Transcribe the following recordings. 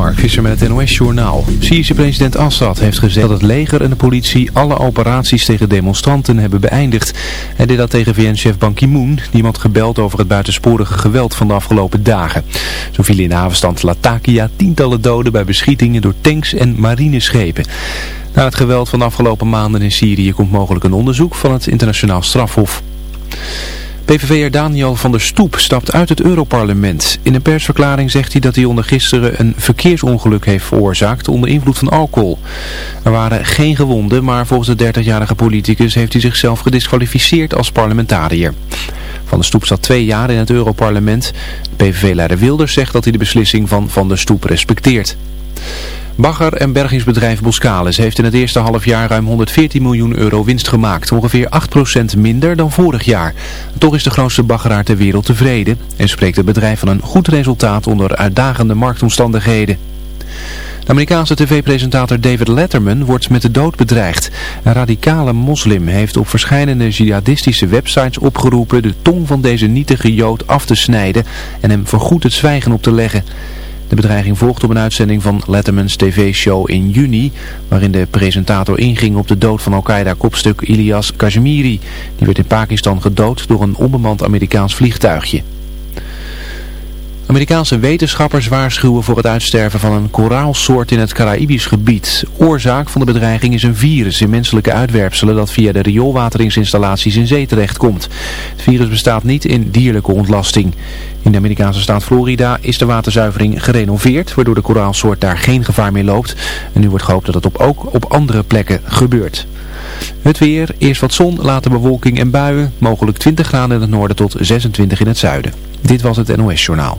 Mark Visser met het NOS-journaal. Syrische president Assad heeft gezegd dat het leger en de politie alle operaties tegen demonstranten hebben beëindigd. Hij deed dat tegen VN-chef Ban Ki-moon, die had gebeld over het buitensporige geweld van de afgelopen dagen. Zo vielen in de havenstand Latakia tientallen doden bij beschietingen door tanks en marineschepen. Na het geweld van de afgelopen maanden in Syrië komt mogelijk een onderzoek van het internationaal strafhof. PVV'er Daniel van der Stoep stapt uit het Europarlement. In een persverklaring zegt hij dat hij onder gisteren een verkeersongeluk heeft veroorzaakt onder invloed van alcohol. Er waren geen gewonden, maar volgens de 30-jarige politicus heeft hij zichzelf gedisqualificeerd als parlementariër. Van der Stoep zat twee jaar in het Europarlement. PVV-leider Wilders zegt dat hij de beslissing van Van der Stoep respecteert. Bagger- en bergingsbedrijf Boskalis heeft in het eerste halfjaar ruim 114 miljoen euro winst gemaakt. Ongeveer 8% minder dan vorig jaar. Toch is de grootste baggeraar ter wereld tevreden en spreekt het bedrijf van een goed resultaat onder uitdagende marktomstandigheden. De Amerikaanse tv-presentator David Letterman wordt met de dood bedreigd. Een radicale moslim heeft op verschillende jihadistische websites opgeroepen de tong van deze nietige jood af te snijden en hem voorgoed het zwijgen op te leggen. De bedreiging volgt op een uitzending van Letterman's tv-show in juni, waarin de presentator inging op de dood van Al-Qaeda-kopstuk Ilias Kashmiri. Die werd in Pakistan gedood door een onbemand Amerikaans vliegtuigje. Amerikaanse wetenschappers waarschuwen voor het uitsterven van een koraalsoort in het Caraïbisch gebied. Oorzaak van de bedreiging is een virus in menselijke uitwerpselen dat via de rioolwateringsinstallaties in zee terechtkomt. Het virus bestaat niet in dierlijke ontlasting. In de Amerikaanse staat Florida is de waterzuivering gerenoveerd, waardoor de koraalsoort daar geen gevaar meer loopt. En nu wordt gehoopt dat het op, ook op andere plekken gebeurt. Het weer, eerst wat zon, later bewolking en buien, mogelijk 20 graden in het noorden tot 26 in het zuiden. Dit was het NOS Journaal.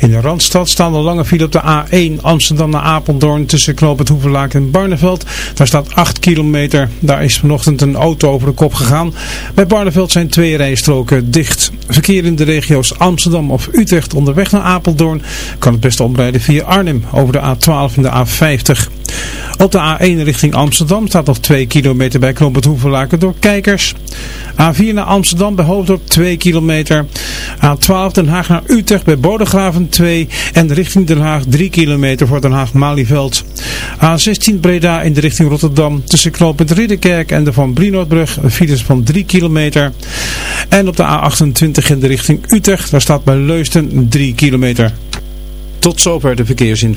In de Randstad staan een lange file op de A1 Amsterdam naar Apeldoorn tussen Knoop het en Barneveld. Daar staat 8 kilometer. Daar is vanochtend een auto over de kop gegaan. Bij Barneveld zijn twee rijstroken dicht. Verkeer in de regio's Amsterdam of Utrecht onderweg naar Apeldoorn kan het beste omrijden via Arnhem over de A12 en de A50. Op de A1 richting Amsterdam staat nog 2 kilometer bij Knoop het door kijkers. A4 naar Amsterdam bij Hoofddorp 2 kilometer. A12 Den Haag naar Utrecht bij Bodegraven 2 en richting Den Haag 3 kilometer voor Den Haag-Malieveld. A16 Breda in de richting Rotterdam tussen knooppunt Ridderkerk en de Van Brinoordbrug files van 3 kilometer. En op de A28 in de richting Utrecht, daar staat bij Leusden 3 kilometer. Tot zover de verkeersin.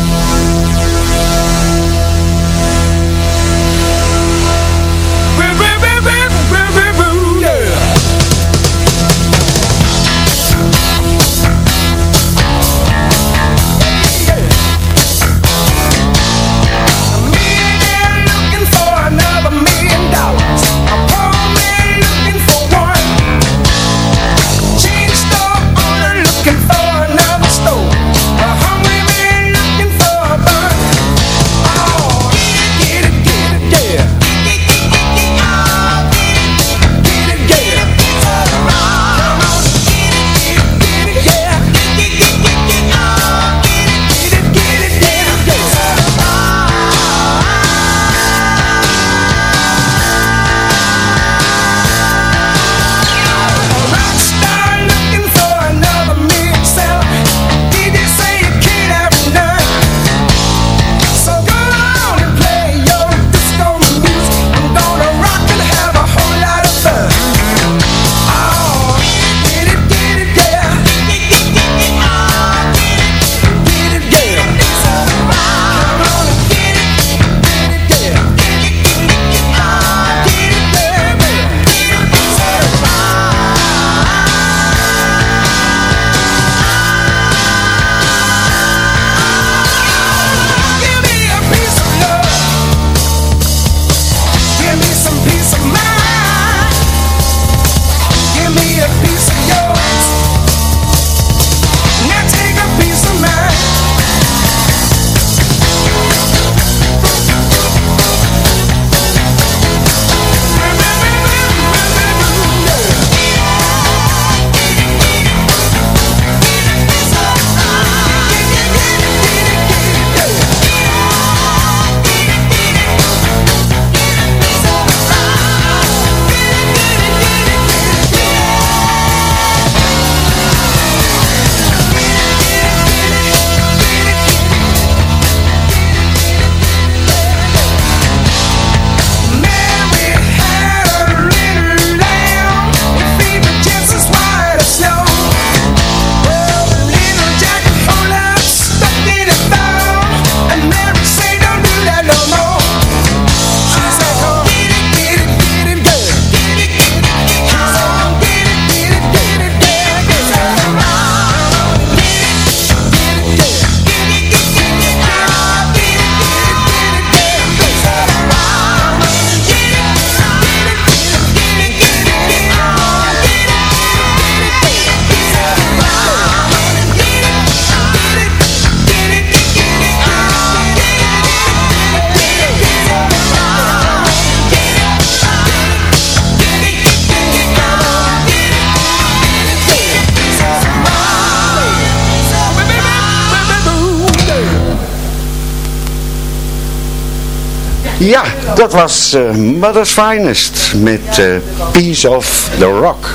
Ja, dat was uh, Mother's Finest met uh, Piece of the Rock.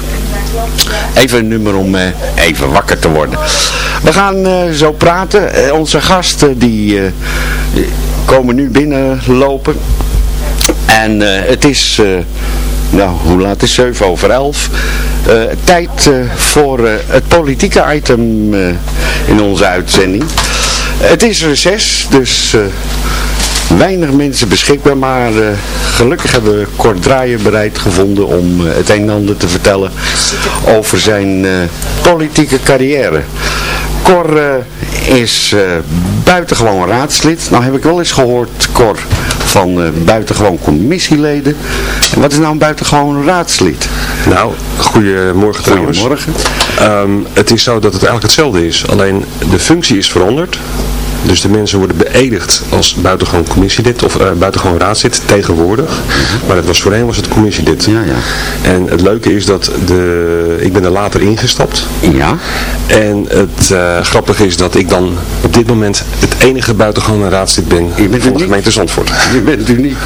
Even een nummer om uh, even wakker te worden. We gaan zo praten. onze gasten die komen nu binnenlopen. En het is nou, hoe laat is 7 over 11. Uh, tijd voor het politieke item in onze uitzending. Het is reces, dus weinig mensen beschikbaar, maar uh, gelukkig hebben we Kort Draaien bereid gevonden om uh, het een en ander te vertellen over zijn uh, politieke carrière. Cor is buitengewoon raadslid. Nou heb ik wel eens gehoord, Cor, van buitengewoon commissieleden. En wat is nou een buitengewoon raadslid? Nou, goedemorgen trouwens. Goedemorgen. Um, het is zo dat het eigenlijk hetzelfde is. Alleen de functie is veranderd. Dus de mensen worden beëdigd als buitengewoon commissielid of uh, buitengewoon raadslid tegenwoordig. Maar het was voorheen was het commissielid. Ja, ja. En het leuke is dat de, ik ben er later ingestapt. Ja. En het uh, grappige is dat ik dan op dit moment het enige buitengewoon raadslid ben van de gemeente Zandvoort. Je bent uniek.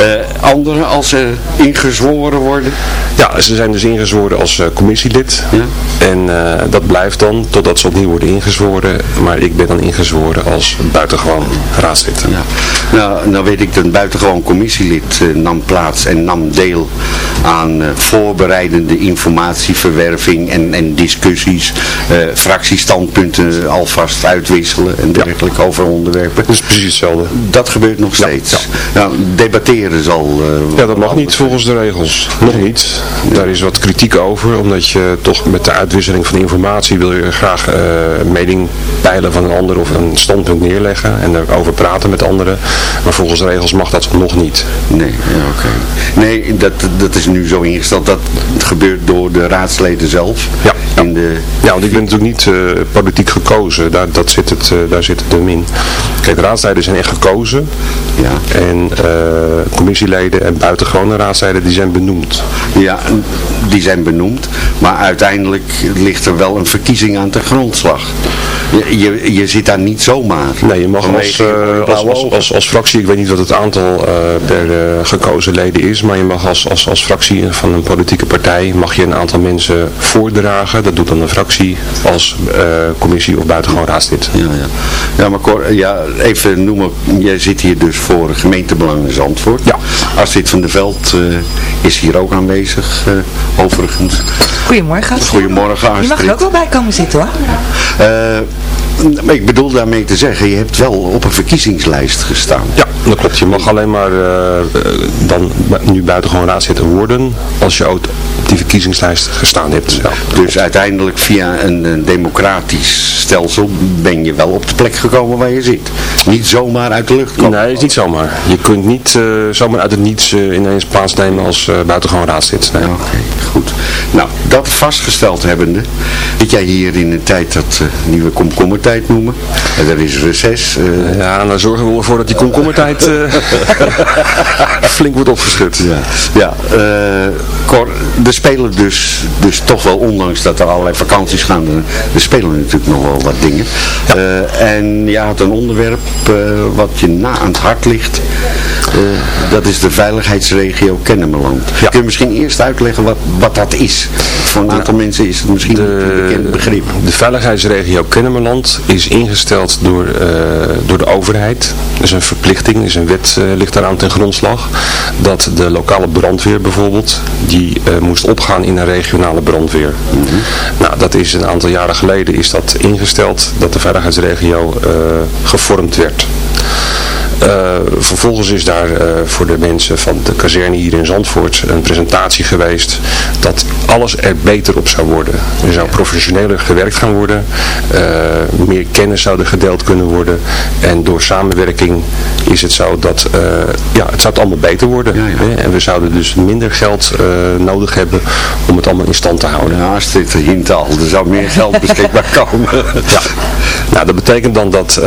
Uh, anderen als ze ingezworen worden? Ja, ze zijn dus ingezworen als commissielid. Ja. En dat blijft dan totdat ze opnieuw worden ingezworen. Maar ik ben dan ingezworen als buitengewoon raadslid. Ja. Nou, nou weet ik dat een buitengewoon commissielid uh, nam plaats en nam deel aan uh, voorbereidende informatieverwerving en, en discussies, uh, fractiestandpunten alvast uitwisselen en dergelijke ja. over onderwerpen. Dat is precies hetzelfde. Dat gebeurt nog steeds. Ja. Nou, debatteren zal... ja, dat mag niet volgens de regels. Nog niet. Daar is wat kritiek over, omdat je toch met de uitwisseling van informatie wil je graag mening peilen van een ander of een standpunt neerleggen en erover praten met anderen. Maar volgens de regels mag dat nog niet. Nee, ja, oké. Nee, dat, dat is nu zo ingesteld. Dat het gebeurt door de raadsleden zelf. Ja. In de... ja, want ik ben natuurlijk niet uh, politiek gekozen. Daar, dat zit het, uh, daar zit het hem in. Kijk, raadsleden zijn echt gekozen. Ja. En uh, commissieleden en buitengewone raadsleden die zijn benoemd. Ja, die zijn benoemd. Maar uiteindelijk ligt er wel een verkiezing aan de grondslag. Je, je, je zit daar niet zomaar. Nee, je mag als, uh, als, als, als, als, fractie, ik weet niet wat het aantal uh, per uh, gekozen leden is, maar je mag als, als, als fractie van een politieke partij, mag je een aantal mensen voordragen. Dat doet dan een fractie als commissie of buitengewoon raadslid. Ja, ja. ja maar Cor, ja, even noemen, jij zit hier dus voor gemeentebelang in Zandvoort. Ja. Astrid van der Veld is hier ook aanwezig, overigens. Goedemorgen. Goedemorgen Astrid. Je mag er ook wel bij komen zitten hoor. Ik bedoel daarmee te zeggen, je hebt wel op een verkiezingslijst gestaan. Ja, dat klopt. Je mag alleen maar uh, dan nu buitengewoon raadslid worden als je op die verkiezingslijst gestaan hebt. Ja, dus uiteindelijk via een, een, democratisch stelsel ben je wel op de plek gekomen waar je zit. Niet zomaar uit de lucht komen. Nee, het is niet zomaar. Je kunt niet uh, zomaar uit het niets uh, ineens plaatsnemen als buitengewoon raadslid. Nee. Oké, okay, goed. Nou, dat vastgesteld hebbende, zit jij hier in een tijd dat nieuwe komkommertijd noemen. En er is reces. Uh... Ja, dan zorgen we ervoor dat die komkommertijd uh, flink wordt opgeschud. Ja, ja uh, Cor, er spelen dus, dus toch wel, ondanks dat er allerlei vakanties gaan, er spelen natuurlijk nog wel wat dingen. Ja. en je had een onderwerp wat je na aan het hart ligt. Dat is de veiligheidsregio Kennemerland. Ja. Kun je misschien eerst uitleggen wat, wat dat is? Voor een aantal nou, mensen is het misschien de, een bekend begrip. De veiligheidsregio Kennemerland is ingesteld door, uh, door de overheid. Dat is een verplichting, is een wet uh, ligt daaraan ten grondslag. Dat de lokale brandweer bijvoorbeeld, die uh, moest opgaan in een regionale brandweer. Mm -hmm. Nou, dat is een aantal jaren geleden is dat ingesteld, dat de veiligheidsregio gevormd werd. Uh, vervolgens is daar uh, voor de mensen van de kazerne hier in Zandvoort een presentatie geweest dat alles er beter op zou worden. Er zou professioneler gewerkt gaan worden, uh, meer kennis zou er gedeeld kunnen worden en door samenwerking is het zo dat ja, het zou het allemaal beter worden. Ja, ja. En we zouden dus minder geld nodig hebben om het allemaal in stand te houden. Ja, als dit hint al, er zou meer geld beschikbaar komen. ja. Nou, dat betekent dan dat eh,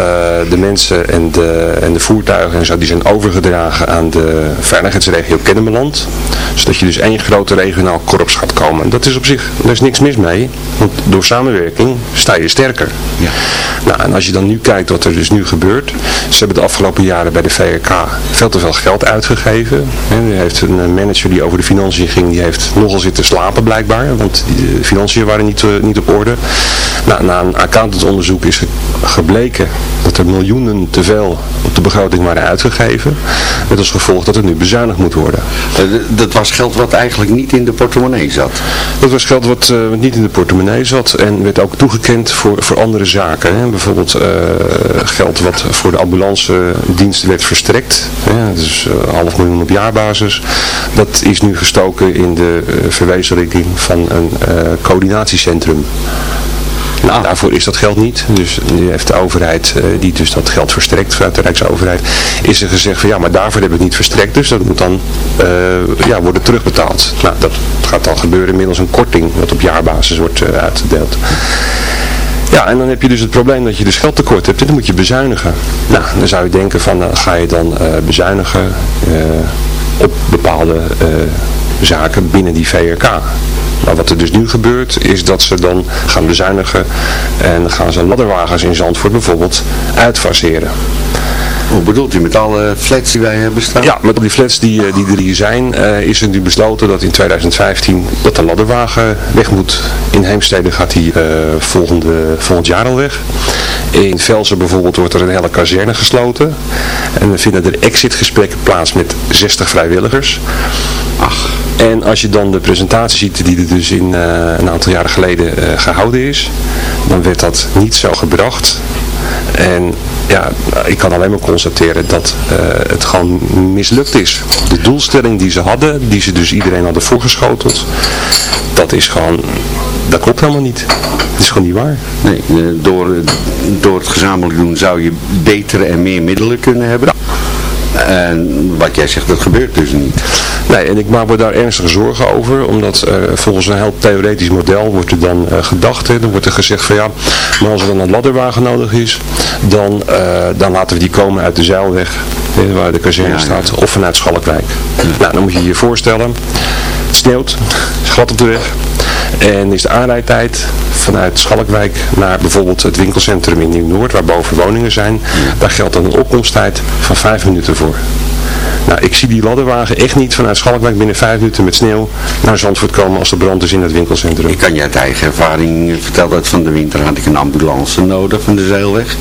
de mensen en de, en de voertuigen en zo, die zijn overgedragen aan de veiligheidsregio Kennemerland. Zodat je dus één grote regionaal korps gaat komen. En dat is op zich, daar is niks mis mee. Want door samenwerking sta je sterker. Ja. Nou, en als je dan nu kijkt wat er dus nu gebeurt. Ze hebben de afgelopen jaren bij de VRK veel te veel geld uitgegeven. En er heeft een manager die over de financiën ging, die heeft nogal zitten slapen blijkbaar. Want de financiën waren niet, eh, niet op orde. Nou, na een accountantsonderzoek is gebleken dat er miljoenen te veel op de begroting waren uitgegeven. Met als gevolg dat er nu bezuinigd moet worden. Eh, dat was geld wat eigenlijk niet in de portemonnee zat. Dat was geld wat, eh, wat niet in de portemonnee zat en werd ook toegekend voor, voor andere zaken. Hè. Bijvoorbeeld eh, geld wat voor de ambulance diensten werd verstrekt. Hè. Is eh, half miljoen op jaarbasis. Dat is nu gestoken in de verwezenlijking van een coördinatiecentrum. Nou, daarvoor is dat geld niet. Dus nu heeft de overheid, eh, die dus dat geld verstrekt vanuit de Rijksoverheid, is er gezegd van ja, maar daarvoor heb ik het niet verstrekt. Dus dat moet dan eh, ja, worden terugbetaald. Nou, dat gaat dan gebeuren middels een korting wat op jaarbasis wordt eh, uitgedeeld. Ja, en dan heb je dus het probleem dat je dus geldtekort hebt en dan moet je bezuinigen. Nou, dan zou je denken van, nou, ga je dan bezuinigen op bepaalde zaken binnen die VRK. Maar wat er dus nu gebeurt, is dat ze dan gaan bezuinigen en gaan ze ladderwagens in Zandvoort bijvoorbeeld uitfaseren. Hoe bedoelt u met alle flats die wij hebben staan? Ja, met die flats die, eh, die er hier zijn, eh, is er nu besloten dat in 2015 dat de ladderwagen weg moet. In Heemstede gaat die eh, volgende, volgend jaar al weg. In Velsen bijvoorbeeld wordt er een hele kazerne gesloten. En we vinden er exitgesprekken plaats met 60 vrijwilligers. Ach, En als je dan de presentatie ziet die er dus in, eh, een aantal jaren geleden eh, gehouden is, dan werd dat niet zo gebracht. En ja, ik kan alleen maar constateren dat eh, het gewoon mislukt is. De doelstelling die ze hadden, die ze dus iedereen hadden voorgeschoteld, dat is gewoon, dat klopt helemaal niet. Dat is gewoon niet waar. nee, door, door het gezamenlijk doen zou je betere en meer middelen kunnen hebben. En wat jij zegt, dat gebeurt dus niet. Nee, en ik maak me daar ernstige zorgen over, omdat eh, volgens een heel theoretisch model wordt er dan eh, gedacht, hè, dan wordt er gezegd van ja, maar als er dan een ladderwagen nodig is, dan, eh, dan laten we die komen uit de Zeilweg, hè, waar de kazerne Ja, ja. staat, of vanuit Schalkwijk. Nou, dan moet je je voorstellen, het sneeuwt, het is glad op de weg, en is de aanrijdtijd vanuit Schalkwijk naar bijvoorbeeld het winkelcentrum in Nieuw-Noord, waar boven woningen zijn, daar geldt een opkomsttijd van vijf minuten voor. Nou, ik zie die ladderwagen echt niet vanuit Schalkwijk binnen vijf minuten met sneeuw naar Zandvoort komen als er brand is in het winkelcentrum. Ik kan je uit eigen ervaring eh, vertellen dat van de winter had ik een ambulance nodig van de Zeilweg.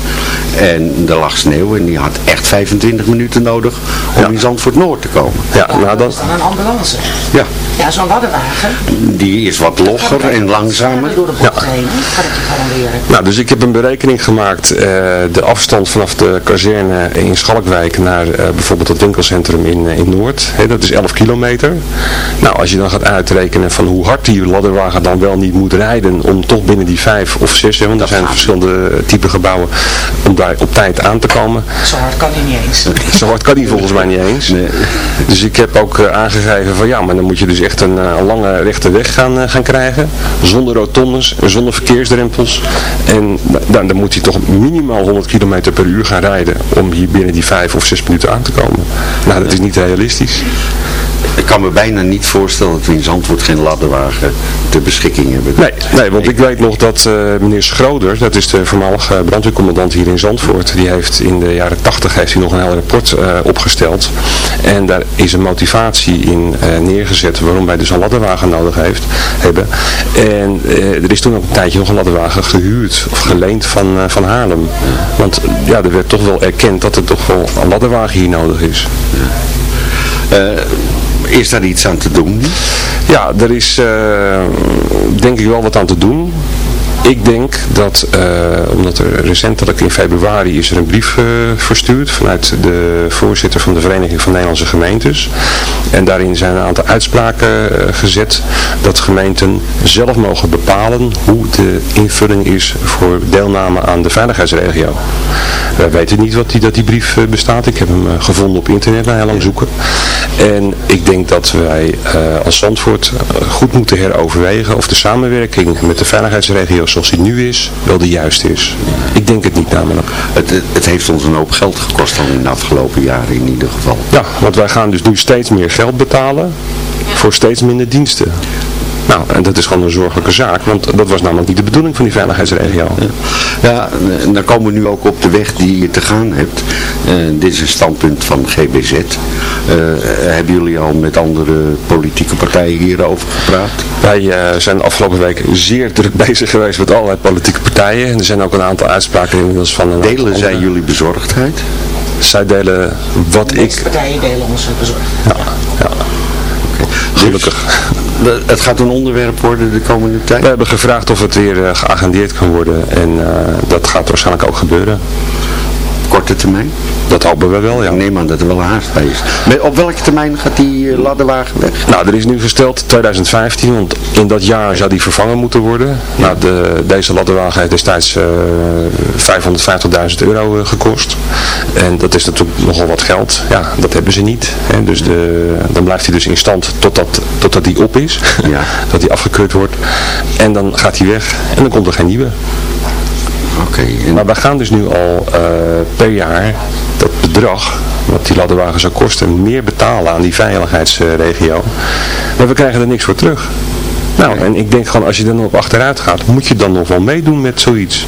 En er lag sneeuw en die had echt 25 minuten nodig om Ja. in Zandvoort Noord te komen. Ja, nou dan, Dan een ambulance. Ja, Ja, zo'n ladderwagen. die is wat logger en langzamer. Door de bocht heen. Gaat het je garanderen. nou, dus ik heb een berekening gemaakt, eh, de afstand vanaf de kazerne in Schalkwijk naar eh, bijvoorbeeld het winkelcentrum in, eh, in Noord. Hè, dat is 11 kilometer. Nou, als je dan gaat uitrekenen van hoe hard die ladderwagen dan wel niet moet rijden om toch binnen die vijf of zes, hè, want er zijn verschillende type gebouwen, om daar op tijd aan te komen. Zo hard kan hij niet eens. Zo hard kan hij volgens mij niet eens. Nee. Dus ik heb ook eh, aangegeven van ja, maar dan moet je dus echt een, eh, een lange rechte weg gaan, eh, gaan krijgen. Zonder rotondes, zonder verkeersdrempels. En da- dan, dan moet hij toch minimaal 100 km per uur gaan rijden om hier binnen die vijf of zes minuten aan te komen. Nou, dat is niet realistisch. Ik kan me bijna niet voorstellen dat we in Zandvoort geen ladderwagen ter beschikking hebben. Nee, nee want ik weet nog dat eh, meneer Schroder, dat is de voormalige brandweercommandant hier in Zandvoort, die heeft in de jaren 80 heeft hij nog een heel rapport eh, opgesteld. En daar is een motivatie in eh, neergezet waarom wij dus een ladderwagen nodig heeft, hebben. En er is toen ook een tijdje nog een ladderwagen gehuurd of geleend van, van Haarlem. Want ja, er werd toch wel erkend dat er toch wel een ladderwagen hier nodig is. Eh, is daar iets aan te doen? Ja, er is eh, denk ik wel wat aan te doen. Ik denk dat, eh, omdat er recentelijk in februari is er een brief eh, verstuurd vanuit de voorzitter van de Vereniging van Nederlandse Gemeentes. En daarin zijn een aantal uitspraken eh, gezet dat gemeenten zelf mogen bepalen hoe de invulling is voor deelname aan de veiligheidsregio. Wij weten niet wat die, dat die brief bestaat. Ik heb hem gevonden op internet na heel lang zoeken. En ik denk dat wij als Zandvoort goed moeten heroverwegen of de samenwerking met de veiligheidsregio zoals die nu is wel de juiste is. Ik denk het niet namelijk. Het, het, het heeft ons een hoop geld gekost al in de afgelopen jaren in ieder geval. Ja, want wij gaan dus nu steeds meer geld betalen voor steeds minder diensten. Nou, en dat is gewoon een zorgelijke zaak, want dat was namelijk niet de bedoeling van die veiligheidsregio. Ja, en dan komen we nu ook op de weg die je te gaan hebt. Eh, dit is een standpunt van GBZ. Eh, hebben jullie al met andere politieke partijen hierover gepraat? Wij eh, zijn de afgelopen week zeer druk bezig geweest met allerlei politieke partijen. En er zijn ook een aantal uitspraken inmiddels van... Een Delen zij jullie bezorgdheid? Zij delen wat De ik... partijen delen onze bezorgdheid. Ja, ja. Gelukkig. We- Het gaat een onderwerp worden de komende tijd? We hebben gevraagd of het weer eh, geagendeerd kan worden. En eh, dat gaat waarschijnlijk ook gebeuren. Korte termijn? Dat hopen we wel, ja. Ik neem aan dat er wel haast bij is. Met- Op welke termijn gaat die eh, ladderwagen weg? Nou, er is nu gesteld 2015, want in dat jaar zou die vervangen moeten worden. Nou, de, deze ladderwagen heeft destijds eh 550.000 euro eh, gekost. En dat is natuurlijk nogal wat geld. Ja, dat hebben ze niet. Hè. Dus de, dan blijft hij dus in stand totdat, totdat die op is. Ja. dat die afgekeurd wordt. En dan gaat hij weg en dan komt er geen nieuwe. Oké, en- Maar wij gaan dus nu al eh, per jaar dat bedrag, wat die ladderwagen zou kosten, meer betalen aan die veiligheidsregio. Maar we krijgen er niks voor terug. Nou, en ik denk gewoon, als je er nog op achteruit gaat, moet je dan nog wel meedoen met zoiets.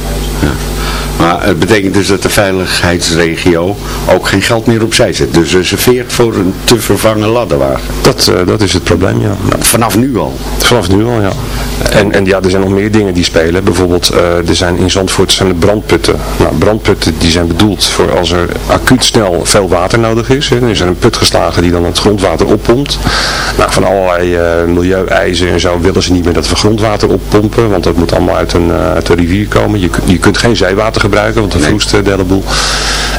Maar het betekent dus dat de veiligheidsregio ook geen geld meer opzij zet. Dus ze serveert voor een te vervangen ladderwagen. Dat, eh, dat is het probleem, ja. Nou, Vanaf nu al. vanaf nu al, ja. En, en ja, er zijn nog meer dingen die spelen. Bijvoorbeeld, eh, er zijn in Zandvoort zijn er brandputten. Nou, brandputten die zijn bedoeld voor als er acuut snel veel water nodig is. Hè. Er is er een put geslagen die dan het grondwater oppompt. Nou, van allerlei eh milieueisen en zo willen ze niet meer dat we grondwater oppompen. Want dat moet allemaal uit een, uit een rivier komen. Je, je kunt geen zeewater gebruiken, want dan vroest eh, de hele boel.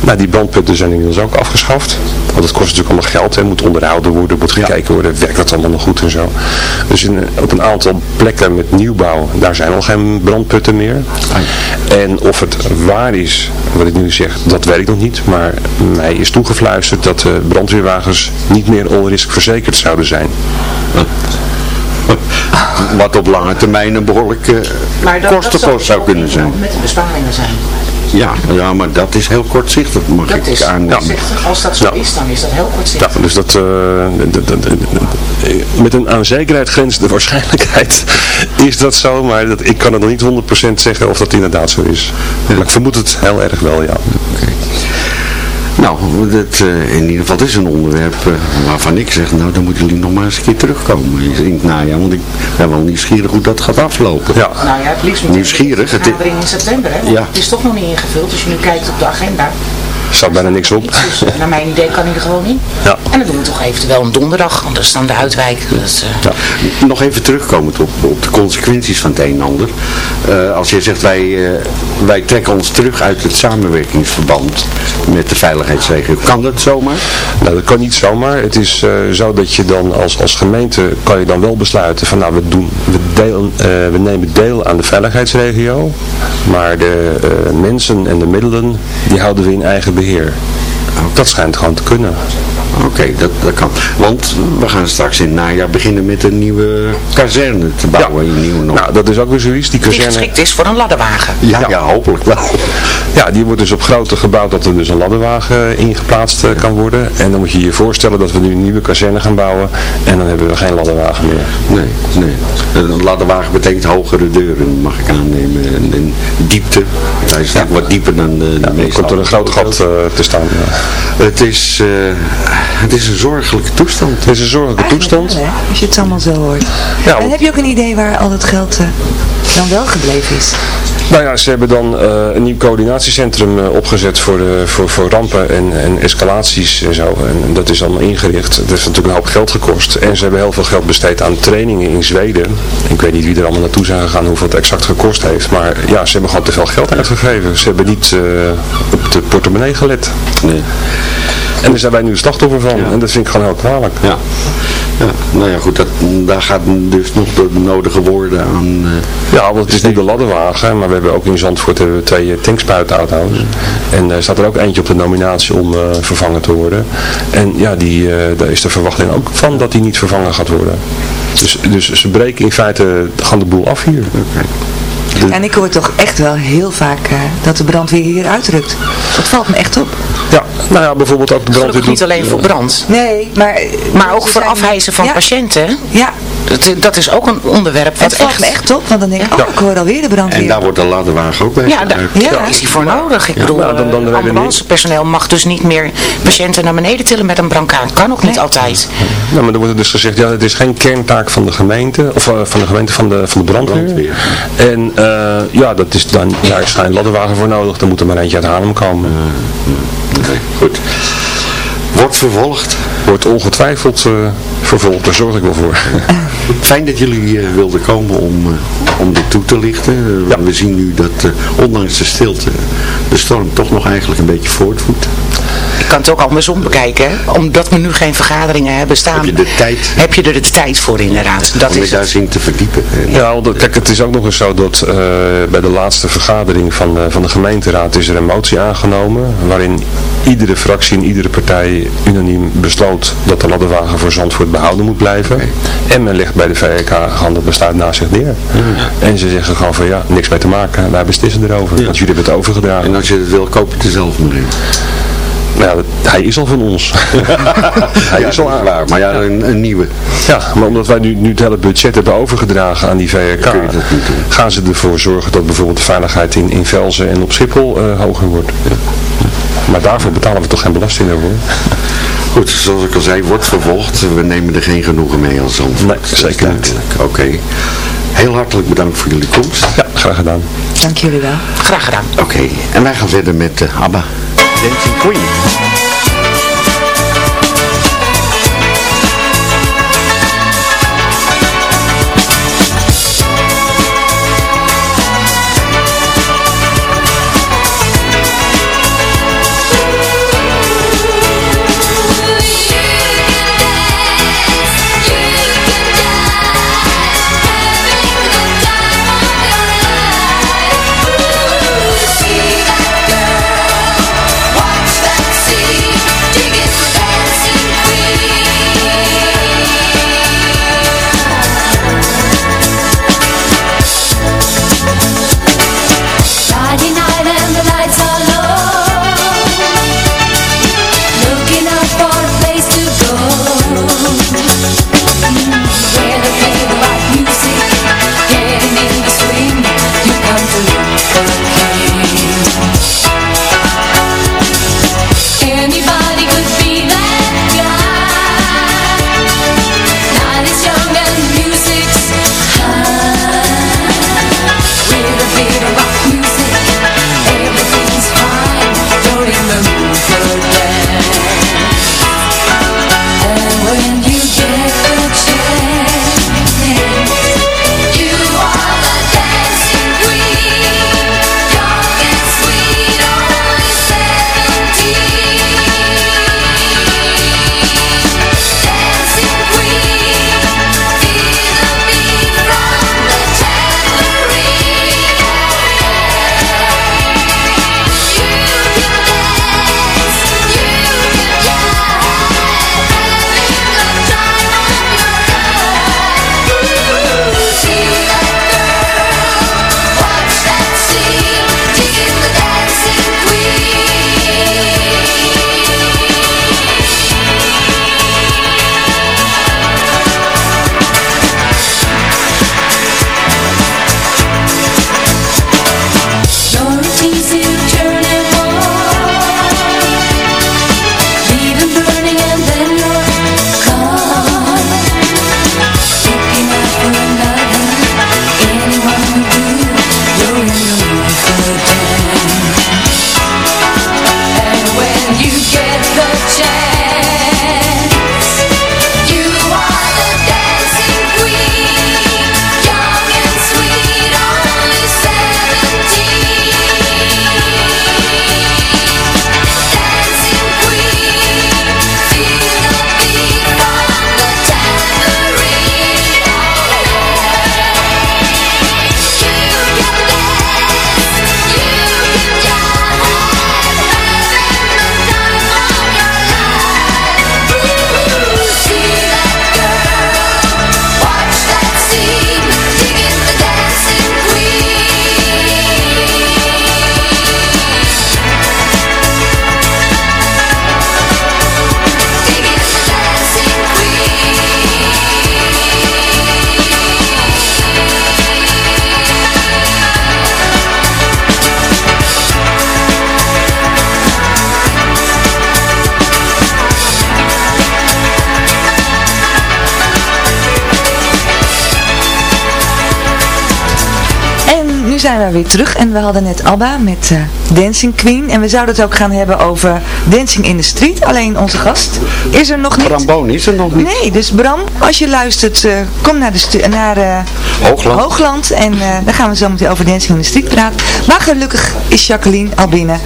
Nou, die brandputten zijn inmiddels ook afgeschaft. Want het kost natuurlijk allemaal geld. Hè. moet onderhouden worden, moet gekeken worden. Werkt dat allemaal nog goed en zo. Dus in, op een aantal plekken met nieuwbouw, daar zijn al geen brandputten meer. En of het waar is, wat ik nu zeg, dat weet ik nog niet. Maar mij is toegefluisterd dat de brandweerwagens niet meer all-risk verzekerd zouden zijn. Wat op lange termijn een behoorlijke Maar dat, kostenpost zou kunnen zijn. Met de besparingen zijn. Ja, ja, maar dat is heel kortzichtig, mag Dat ik is, als dat zo Ja. is, dan is dat heel Ja, kortzichtig. dus dat, eh, dat- dat- dat- met een aan zekerheid grenzende waarschijnlijkheid is dat zo, maar dat, ik kan het nog niet 100% zeggen of dat inderdaad zo is. Maar ik vermoed het heel erg wel, ja. Nou, dat, eh, in ieder geval het is een onderwerp eh, waarvan ik zeg, nou dan moeten jullie nog maar eens een keer terugkomen in het najaar. Want ik ben wel nieuwsgierig hoe dat gaat aflopen. Ja, Nou ja, het liefst moet Nieuwsgierig, het in september, hè? Want Ja. Het is toch nog niet ingevuld, als je nu kijkt op de agenda. staat bijna niks op. Dus naar mijn idee kan hij er gewoon in. Ja. En dan doen we toch eventueel een donderdag, anders dan de uitwijk. Dus, eh, Nog even terugkomend op, op de consequenties van het een en ander. Eh, als je zegt, wij, eh, wij trekken ons terug uit het samenwerkingsverband met de veiligheidsregio. Kan dat zomaar? Nou, dat kan niet zomaar. Het is eh, zo dat je dan als, als gemeente kan je dan wel besluiten van nou we doen, we, eh, we nemen deel aan de veiligheidsregio, maar de eh, mensen en de middelen die houden we in eigen beheer. Dat schijnt gewoon te kunnen. Oké, dat, dat kan. Want we gaan straks in het najaar beginnen met een nieuwe kazerne te bouwen in Nieuw-Noord. Nou, dat is ook weer zoiets. Die die kazerne, geschikt is voor een ladderwagen. ja, ja, hopelijk wel. ja, die wordt dus op grootte gebouwd dat er dus een ladderwagen ingeplaatst eh, kan worden. En dan moet je je voorstellen dat we nu een nieuwe kazerne gaan bouwen en dan hebben we geen ladderwagen meer. Nee, nee. Een ladderwagen betekent hogere deuren, mag ik aannemen. En, en diepte. Hij is natuurlijk wat dieper dan de, de Dan meeste komt er een groot gat eh, te staan. ja. Het is, eh, het is een zorgelijke toestand. Het is een zorgelijke toestand. Wel, hè, Als je het allemaal zo hoort. Ja, en heb je ook een idee waar al dat geld eh, dan wel gebleven is? Nou ja, ze hebben dan eh, een nieuw coördinatiecentrum eh, opgezet voor, de, voor, voor rampen en, en escalaties en zo. En dat is allemaal ingericht. Dat heeft natuurlijk een hoop geld gekost. En ze hebben heel veel geld besteed aan trainingen in Zweden. Ik weet niet wie er allemaal naartoe zijn gegaan, hoeveel het exact gekost heeft. Maar ja, ze hebben gewoon te veel geld uitgegeven. Ze hebben niet eh, op de portemonnee gelet. Nee. En daar zijn wij nu het slachtoffer van. En dat vind ik gewoon heel kwalijk. Ja. ja. Nou ja, goed, dat, daar gaat dus nog de nodige woorden aan... eh, Ja, want het is niet de ladderwagen, maar we hebben ook in Zandvoort twee eh, tankspuitauto's. En er staat er ook eentje op de nominatie om eh, vervangen te worden. En ja, die, eh, daar is de verwachting ook van dat die niet vervangen gaat worden. Dus, dus ze breken in feite gaan de boel af hier. En ik hoor toch echt wel heel vaak eh, dat de brandweer hier uitrukt. Dat valt me echt op. Ja, nou ja, bijvoorbeeld ook de brandweer Gelukkig niet alleen voor brand. Nee, maar... Maar ook voor zijn- afhijzen van ja, patiënten. Ja, Dat, dat is ook een onderwerp wat het valt echt... me echt op, want dan denk ik, Ja. oh, ik hoor alweer de brandweer. En daar wordt de ladderwagen ook bij Ja, daar gebruikt. Ja. daar is hij voor nodig. Ik Ja, bedoel, maar dan- dan eh, ambulancepersoneel mag dus niet meer patiënten naar beneden tillen met een brancard. Kan ook niet altijd. Nou, maar dan wordt er dus gezegd, ja, het is geen kerntaak van de gemeente, of eh, van de gemeente van de, van de brandweer. Brandweer. En eh, ja, dat is dan, daar is geen ladderwagen voor nodig, dan moet er maar eentje uit Haarlem komen. Oké, goed. Wordt vervolgd. Wordt ongetwijfeld eh, vervolgd, daar zorg ik wel voor. Fijn dat jullie eh, wilden komen om, eh, om dit toe te lichten. Ja. We zien nu dat eh, ondanks de stilte de storm toch nog eigenlijk een beetje voortvoet. Je kan het ook andersom bekijken. Hè? Omdat we nu geen vergaderingen hebben staan. Heb je de tijd Heb je er de tijd voor inderdaad. Dat om je is daar in te verdiepen. En Ja, want, kijk, het is ook nog eens zo dat eh, bij de laatste vergadering van, eh, van de gemeenteraad is er een motie aangenomen, waarin iedere fractie en iedere partij unaniem besloot dat de ladderwagen voor Zandvoort behouden moet blijven. En men legt bij de VK gewoon dat besluit naast zich neer. En ze zeggen gewoon van ja, niks mee te maken, wij beslissen erover, Ja. want jullie hebben het overgedragen. En als je het wil, koop het er zelf maar in. Nou ja, hij is al van ons. hij Ja, is al waar. Maar ja, een, een nieuwe. Ja, maar omdat wij nu, nu het hele budget hebben overgedragen aan die VRK, gaan ze ervoor zorgen dat bijvoorbeeld de veiligheid in, in Velzen en op Schiphol eh, hoger wordt. Maar daarvoor betalen we toch geen belasting over? Goed, zoals ik al zei, wordt vervolgd. We nemen er geen genoegen mee als Zandvoort. Nee, zeker niet. Oké. Heel hartelijk bedankt voor jullie komst. Ja, graag gedaan. Dank jullie wel. Graag gedaan. Oké, en wij gaan verder met uh, ABBA. Dancing Queen. See zijn we weer terug en we hadden net Alba met eh, Dancing Queen. En we zouden het ook gaan hebben over Dancing in the Street. Alleen onze gast is er nog niet. Bram Boon is er nog niet. Nee, dus Bram, als je luistert, eh, kom naar, de naar eh, Hoogland. Hoogland. En dan gaan we zo meteen over Dancing in the Street praten. Maar gelukkig is Jacqueline al binnen.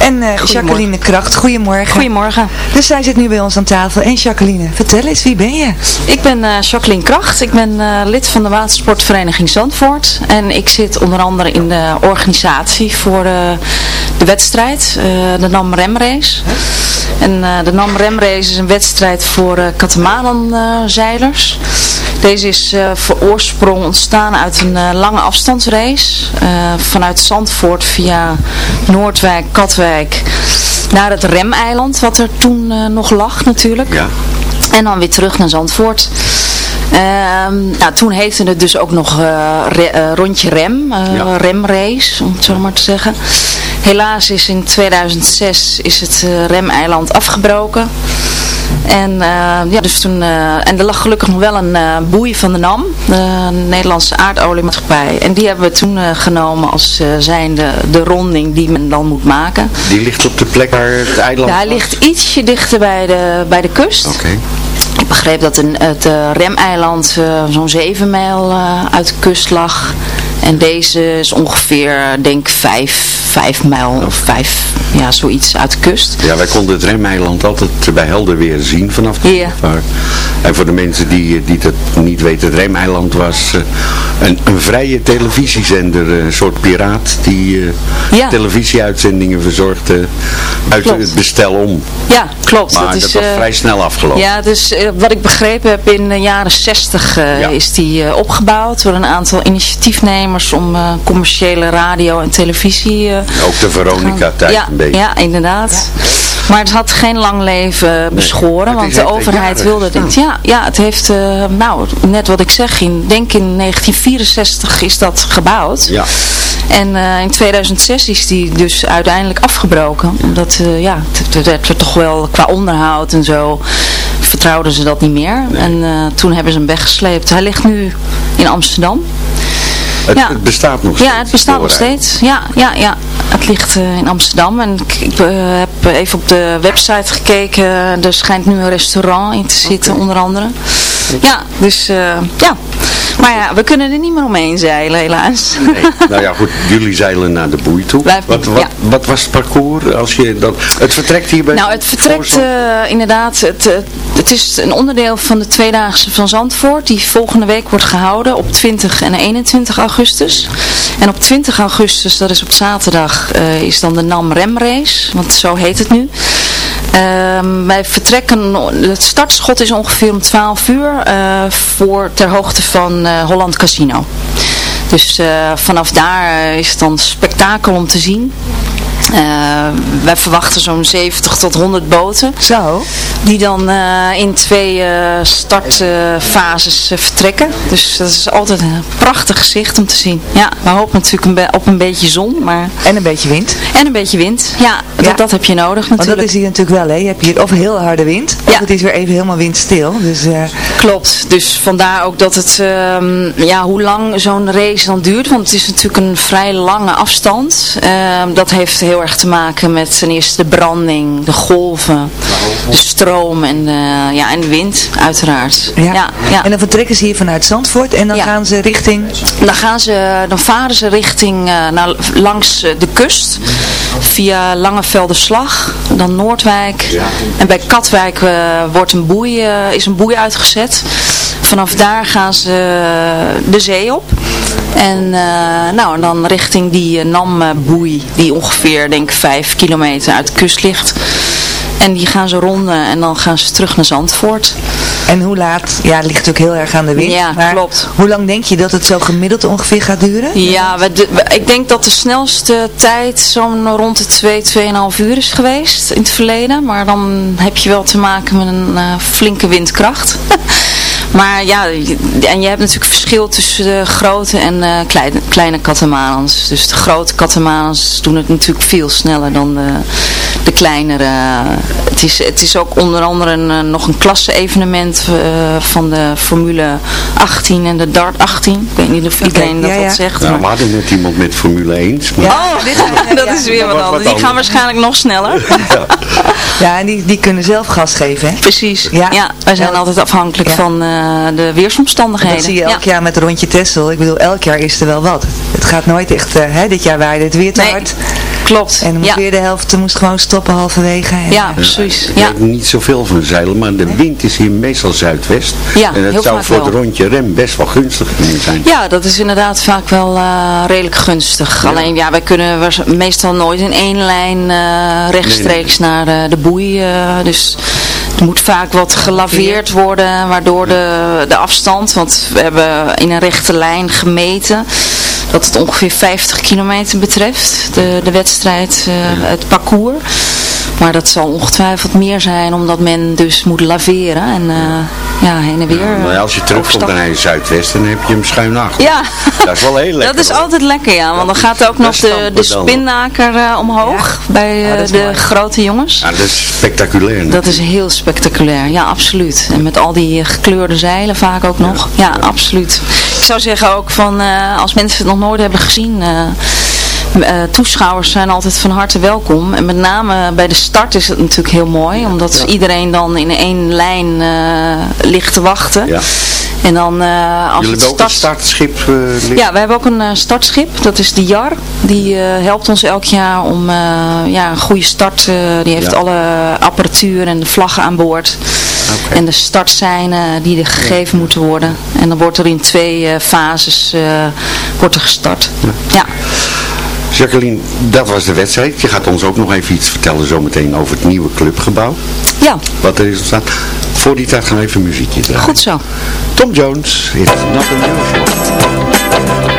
En eh, Jacqueline Kracht, goedemorgen. Goedemorgen. Dus zij zit nu bij ons aan tafel. En Jacqueline, vertel eens, wie ben je? Ik ben eh, Jacqueline Kracht. Ik ben eh, lid van de watersportvereniging Zandvoort. En ik zit onder andere in de organisatie voor eh, de wedstrijd, eh, de NAM Rem Race. En eh, de NAM Rem Race is een wedstrijd voor eh katamaranzeilers. Deze is eh, voor oorsprong ontstaan uit een eh, lange afstandsrace. eh, vanuit Zandvoort via Noordwijk, Katwijk naar het Remeiland, wat er toen eh, nog lag natuurlijk. Ja. En dan weer terug naar Zandvoort. Ehm, nou, toen heette het dus ook nog eh, re- eh, rondje rem, eh, Ja. remrace, om het zo maar te zeggen. Helaas is in 2006 is het eh, remeiland afgebroken. En, eh, ja, dus toen, eh, en er lag gelukkig nog wel een boei van de NAM, de Nederlandse aardoliemaatschappij. En die hebben we toen genomen als zijnde de ronding die men dan moet maken. Die ligt op de plek waar het eiland Ja, hij ligt ietsje dichter bij de, bij de kust. Oké. Ik begreep dat een, het eh, remeiland zo'n 7 mijl uit de kust lag. En deze is ongeveer, denk ik, 5, 5 mijl of 5, ja, zoiets uit de kust. Ja, wij konden het remeiland altijd bij helder weer zien vanaf de boulevard. En voor de mensen die, die dat niet weten, het remeiland was eh, een, een vrije televisiezender, eh, een soort piraat die eh, Ja. televisieuitzendingen verzorgde uit Klopt. het bestel om. Ja, klopt. Maar dat, is, was vrij snel afgelopen. Ja, dus wat ik begrepen heb in de jaren 60 eh, Ja. is die opgebouwd door een aantal initiatiefnemers om eh, commerciële radio en televisie eh, Ook de Veronica-tijd ja, een beetje. Ja, inderdaad. Maar het had geen lang leven beschoren, want de overheid wilde dit. Ja, ja, het heeft, eh, nou, net wat ik zeg, in, denk in 1964 is dat gebouwd. Ja. En eh, in 2006 is die dus uiteindelijk afgebroken. Omdat, eh, ja, het- werd er toch wel qua onderhoud en zo, vertrouwden ze dat niet meer. En eh, toen hebben ze hem weggesleept. Hij ligt nu in Amsterdam. Het, Ja. het bestaat nog steeds. Ja, het bestaat nog steeds. Ja, ja, ja. Het ligt eh, in Amsterdam en ik, ik, eh, heb even op de website gekeken. Er schijnt nu een restaurant in te zitten, onder andere. Ja, dus eh, ja. Maar ja, we kunnen er niet meer omheen zeilen, helaas. Nee. Nou ja, goed, jullie zeilen naar de boei toe. Wij- wat, wat, ja. wat was het parcours? Als je dat, het vertrekt hier bij... Nou, het vertrekt eh, inderdaad, het, eh, het is een onderdeel van de Tweedaagse van Zandvoort, die volgende week wordt gehouden op 20 en 21 augustus. En op 20 augustus, dat is op zaterdag, eh, is dan de NAM Rem Race, want zo heet het nu. Ehm, wij vertrekken, het startschot is ongeveer om 12 uur eh, voor, ter hoogte van eh, Holland Casino. Dus eh, vanaf daar is het dan spektakel om te zien. Eh, wij verwachten zo'n 70 tot 100 boten. Zo. Die dan eh, in twee eh, startfases vertrekken. Dus dat is altijd een prachtig gezicht om te zien. Ja, we hopen natuurlijk op een beetje zon. Maar... En een beetje wind. En een beetje wind. Ja, Ja. Dat, dat heb je nodig Want natuurlijk. dat is hier natuurlijk wel, hè. Je hebt hier of heel harde wind, of Ja. het is weer even helemaal windstil. Dus Klopt, dus vandaar ook dat het, ehm, ja, hoe lang zo'n race dan duurt, want het is natuurlijk een vrij lange afstand. Ehm, dat heeft heel erg te maken met ten eerste de branding, de golven, de stroom en de, ja, en de wind, uiteraard. ja. Ja, ja. En dan vertrekken ze hier vanuit Zandvoort en dan Ja. gaan ze richting... Dan, gaan ze, dan varen ze richting eh, naar, langs eh, de kust via Langevelderslag, dan Noordwijk. En bij Katwijk eh, wordt een boei, is een boei uitgezet. Vanaf daar gaan ze eh, de zee op. En eh, nou, en dan richting die uh, Nam-boei, die ongeveer denk ik 5 kilometer uit de kust ligt. En die gaan ze ronden en dan gaan ze terug naar Zandvoort. En hoe laat? Ja, het ligt natuurlijk heel erg aan de wind. Ja, maar klopt. Hoe lang denk je dat het zo gemiddeld ongeveer gaat duren? Ja, we, de- we- ik denk dat de snelste tijd zo'n rond de 2, 2,5 uur is geweest in het verleden. Maar dan heb je wel te maken met een eh, flinke windkracht. maar ja, en je hebt natuurlijk verschil tussen de grote en eh, kleine, kleine katamarans. Dus de grote katamarans doen het natuurlijk veel sneller dan de, de kleinere. Het is, het is ook onder andere een, eh, nog een klasse-evenement eh, van de Formule 18 en de Dart 18. Ik weet niet of iedereen dat ja, ja. wat zegt. Nou, maar- we hadden net iemand met Formule 1. Maar... Oh, dat is weer wat Wat- wat anders. Die gaan waarschijnlijk nog sneller. Ja, en die, die kunnen zelf gas geven, hè? Precies. Ja. Ja, wij zijn Ja. altijd afhankelijk Ja. van eh, de weersomstandigheden. Dat zie je elk Ja. jaar met rondje Tessel. Ik bedoel, elk jaar is er wel wat. Het gaat nooit echt, eh, hè, dit jaar waaide het weer te Nee, hard. Klopt. En dan moet ja. weer de helft, moest gewoon stoppen halverwege. En, ja, precies. Ja. niet zoveel van zeilen, maar de wind is hier meestal zuidwest. Ja, en heel zou voor het rondje rem best wel gunstig kunnen zijn. Ja, dat is inderdaad vaak wel eh, redelijk gunstig. Alleen ja, wij kunnen meestal nooit in één lijn eh, rechtstreeks naar eh, de boei. eh, dus er moet vaak wat gelaveerd worden, waardoor de, de afstand, want we hebben in een rechte lijn gemeten dat het ongeveer 50 kilometer betreft, de, de wedstrijd, eh, het parcours. Maar dat zal ongetwijfeld meer zijn, omdat men dus moet laveren en eh, ja, heen en weer. Maar als je eh, terugkomt naar je zuidwest, dan heb je hem schuin achter. Ja. Dat is wel heel lekker. Dat is hoor. altijd lekker, ja. Want dan gaat ook nog de, de spinnaker eh, omhoog bij eh, is de mooi. grote jongens. Ja, dat is spectaculair. Dat is heel spectaculair, ja absoluut. En met al die gekleurde zeilen vaak ook nog. Ja, absoluut. Ik zou zeggen ook van, eh, als mensen het nog nooit hebben gezien... eh, toeschouwers zijn altijd van harte welkom. En met name bij de start is het natuurlijk heel mooi. Omdat iedereen dan in één lijn eh, ligt te wachten. Ja. En dan eh, als Jullie het start... startschip? Ja, we hebben ook een startschip. Dat is de JAR. Die helpt ons elk jaar om ja, een goede start. die heeft Ja. alle apparatuur en de vlaggen aan boord. En de startseinen die er gegeven moeten worden. En dan wordt er in twee fases wordt er gestart. Ja. Jacqueline, dat was de wedstrijd. Je gaat ons ook nog even iets vertellen zometeen over het nieuwe clubgebouw. ja, Wat er is ontstaan. Voor die tijd gaan we even muziekje draaien. goed zo. Tom Jones is not. It's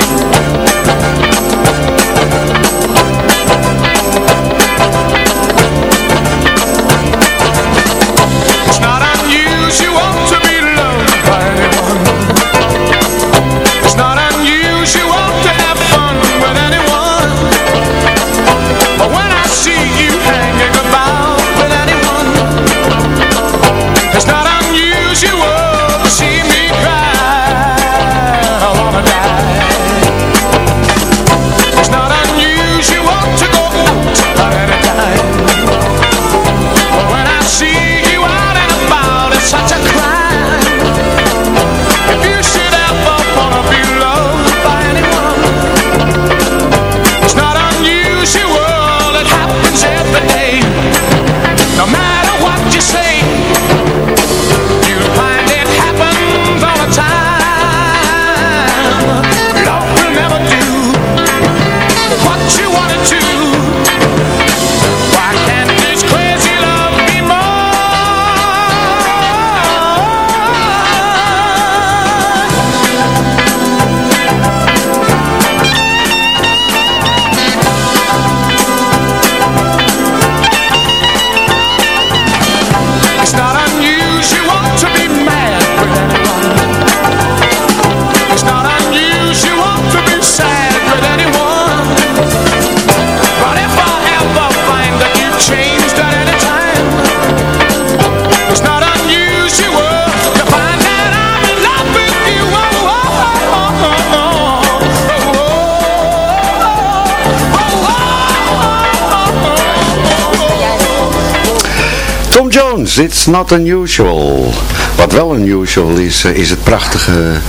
it's not unusual. Wat wel unusual is, eh, is het prachtige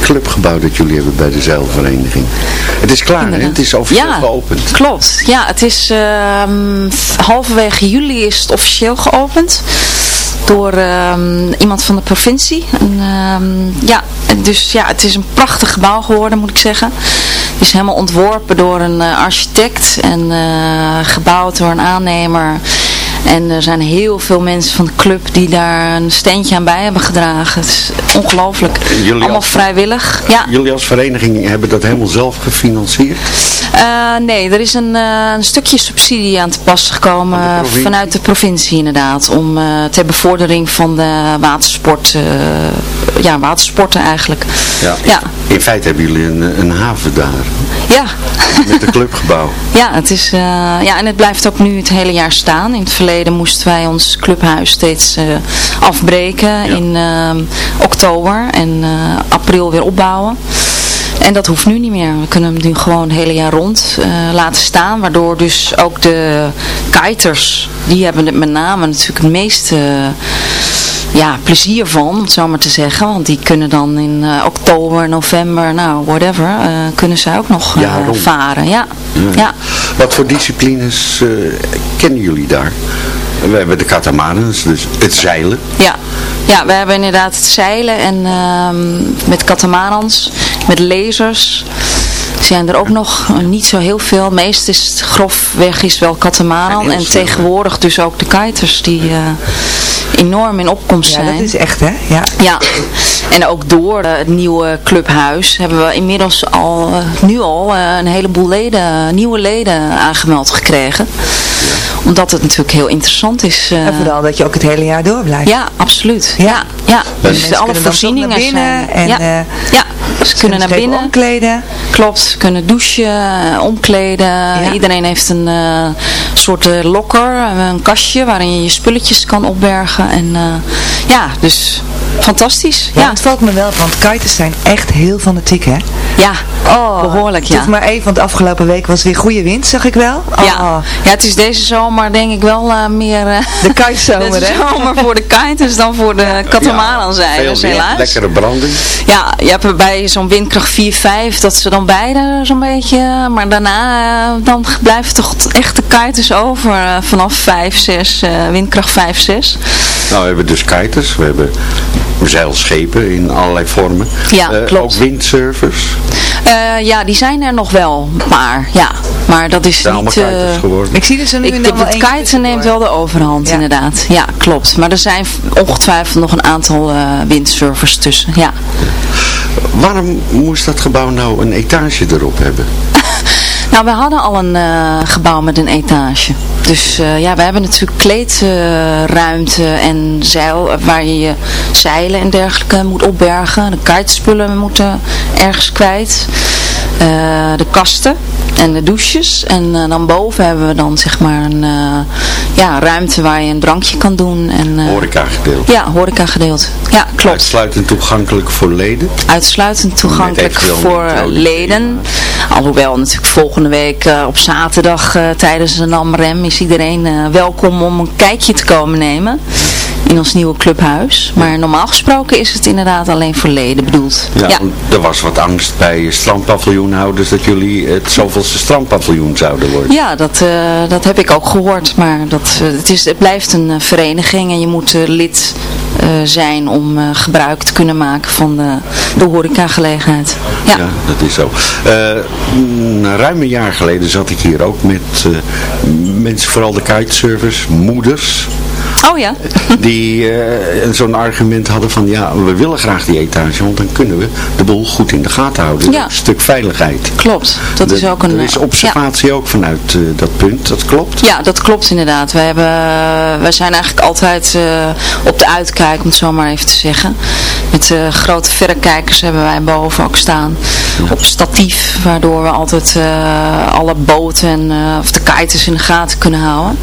clubgebouw dat jullie hebben bij de zeilvereniging. Het is klaar, hè? Het is officieel Ja, geopend. Klopt. Ja, het is ehm, halverwege juli is het officieel geopend. Door ehm, iemand van de provincie. En, ehm, ja, dus ja, het is een prachtig gebouw geworden moet ik zeggen. Het is helemaal ontworpen door een eh, architect en eh, gebouwd door een aannemer. En er zijn heel veel mensen van de club die daar een steentje aan bij hebben gedragen. Het is ongelooflijk. Allemaal als- vrijwillig. Ja. Jullie als vereniging hebben dat helemaal zelf gefinancierd? Eh, nee, er is een, eh, een stukje subsidie aan te pas gekomen de vanuit de provincie inderdaad. Om eh, ter bevordering van de watersport, ja, watersporten eigenlijk. Ja. Ja, in feite hebben jullie een, een haven daar. Ja. Met een clubgebouw. Ja, het is, eh, ja, en het blijft ook nu het hele jaar staan. In het verleden moesten wij ons clubhuis steeds eh, afbreken in ehm, oktober en eh, april weer opbouwen. En dat hoeft nu niet meer. We kunnen hem nu gewoon het hele jaar rond laten staan. Waardoor dus ook de kiters, die hebben het met name natuurlijk het meeste ja, plezier van, om het zo maar te zeggen. Want die kunnen dan in uh, oktober, november, nou, whatever, uh, kunnen ze ook nog uh, varen. Ja. Ja. ja. Wat voor disciplines kennen jullie daar? We hebben de katamarans, dus het zeilen. Ja, ja we hebben inderdaad het zeilen en ehm, met katamarans, met lasers zijn er ook nog niet zo heel veel. Meest is het grofweg is wel katamaran. En, tegenwoordig dus ook de kiters die enorm in opkomst zijn. Ja, dat is echt hè? Ja. ja. En ook door het nieuwe clubhuis hebben we inmiddels al, uh, nu al uh, een heleboel leden, nieuwe leden aangemeld gekregen omdat het natuurlijk heel interessant is. Uh... En vooral dat je ook het hele jaar door blijft. Ja, absoluut. Ja, ja. Dus alle voorzieningen zijn... En, ja. Ja, ze kunnen naar binnen. omkleden. Klopt, ze kunnen douchen, eh, omkleden. Ja. Iedereen heeft een uh, soort lokker, een kastje waarin je je spulletjes kan opbergen. En ja, dus fantastisch. Ja, het valt me wel, want kiters zijn echt heel fanatiek, hè? Ja, oh, behoorlijk, ja. Maar even, want de afgelopen week was weer goede wind, zag ik wel. Oh. Ja. ja, het is deze zomer denk ik wel uh, meer... Uh, de kitezomer, hè? zomer voor de kiters dan voor de katamaranzeilers, ja, helaas. lekkere branding. Ja, je hebt bij zo'n windkracht 4, 5, dat ze dan beide zo'n beetje... Maar daarna, uh, dan blijft toch echt de kiters over vanaf 5, 6, windkracht 5, 6. Nou, we hebben dus kiters, we hebben zeilschepen in allerlei vormen. Ja, uh, klopt. Ook windsurfers. Uh, ja, die zijn er nog wel, maar ja, maar dat is Zijn niet... Uh, geworden. Ik zie er zo nu ik, Het kiten neemt wel de overhand, ja. inderdaad. Ja, klopt. Maar er zijn ongetwijfeld nog een aantal uh, windsurfers tussen, ja. Waarom moest dat gebouw nou een etage erop hebben? Nou, we hadden al een uh, gebouw met een etage. Dus uh, ja, we hebben natuurlijk kleedruimte en zeil, waar je je zeilen en dergelijke moet opbergen. De kitespullen moeten ergens kwijt. Uh, de kasten en de douches. En uh, dan boven hebben we dan zeg maar een uh, ja, ruimte waar je een drankje kan doen. En, horeca gedeeld. Ja, horeca gedeeld. Ja, klopt. Uitsluitend toegankelijk voor leden? Uitsluitend toegankelijk voor leden. Alhoewel natuurlijk volgende week op zaterdag tijdens een AMREM is iedereen welkom om een kijkje te komen nemen in ons nieuwe clubhuis. Maar normaal gesproken is het inderdaad alleen voor leden bedoeld. Ja, ja. er was wat angst bij strandpaviljoenhouders dat jullie het zoveelste strandpaviljoen zouden worden. Ja, dat, uh, dat heb ik ook gehoord. Maar dat, uh, het, is, het blijft een uh, vereniging en je moet lid zijn om gebruik te kunnen maken van de, de horecagelegenheid. Ja. ja, dat is zo. ruim een jaar geleden zat ik hier ook met mensen, vooral de kitesurfers, moeders. Oh ja. Die uh, zo'n argument hadden van ja, we willen graag die etage, want dan kunnen we de boel goed in de gaten houden. Ja. Een stuk veiligheid. Klopt. Dat de, is ook een... Er is observatie ja. ook vanuit uh, dat punt, dat klopt? Ja, dat klopt inderdaad. Wij, hebben, wij zijn eigenlijk altijd uh, op de uitkijk, om het zo maar even te zeggen. Met grote verrekijkers hebben wij boven ook staan. Ja. Op statief, waardoor we altijd alle boten en of de kiters in de gaten kunnen houden.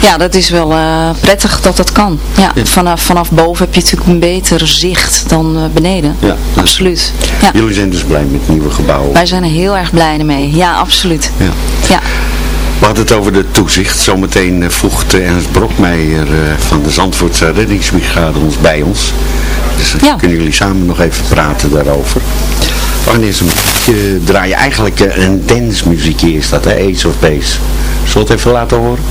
Ja, dat is wel prettig dat dat kan. Ja, ja. Vanaf, vanaf boven heb je natuurlijk een beter zicht dan uh, beneden. Ja, absoluut. Ja. Jullie zijn dus blij met het nieuwe gebouw? Wij zijn er heel erg blij mee. Ja, absoluut. Ja. ja. We hadden het over de toezicht. Zometeen uh, voegt Ernst Brokmeijer uh, van de Zandvoortse reddingsbrigade ons bij ons. Dus ja. kunnen jullie samen nog even praten daarover. We gaan eerst een muziekje draaien. Eigenlijk een dance muziekje is dat, hè? Ace of Base. Zullen we het even laten horen?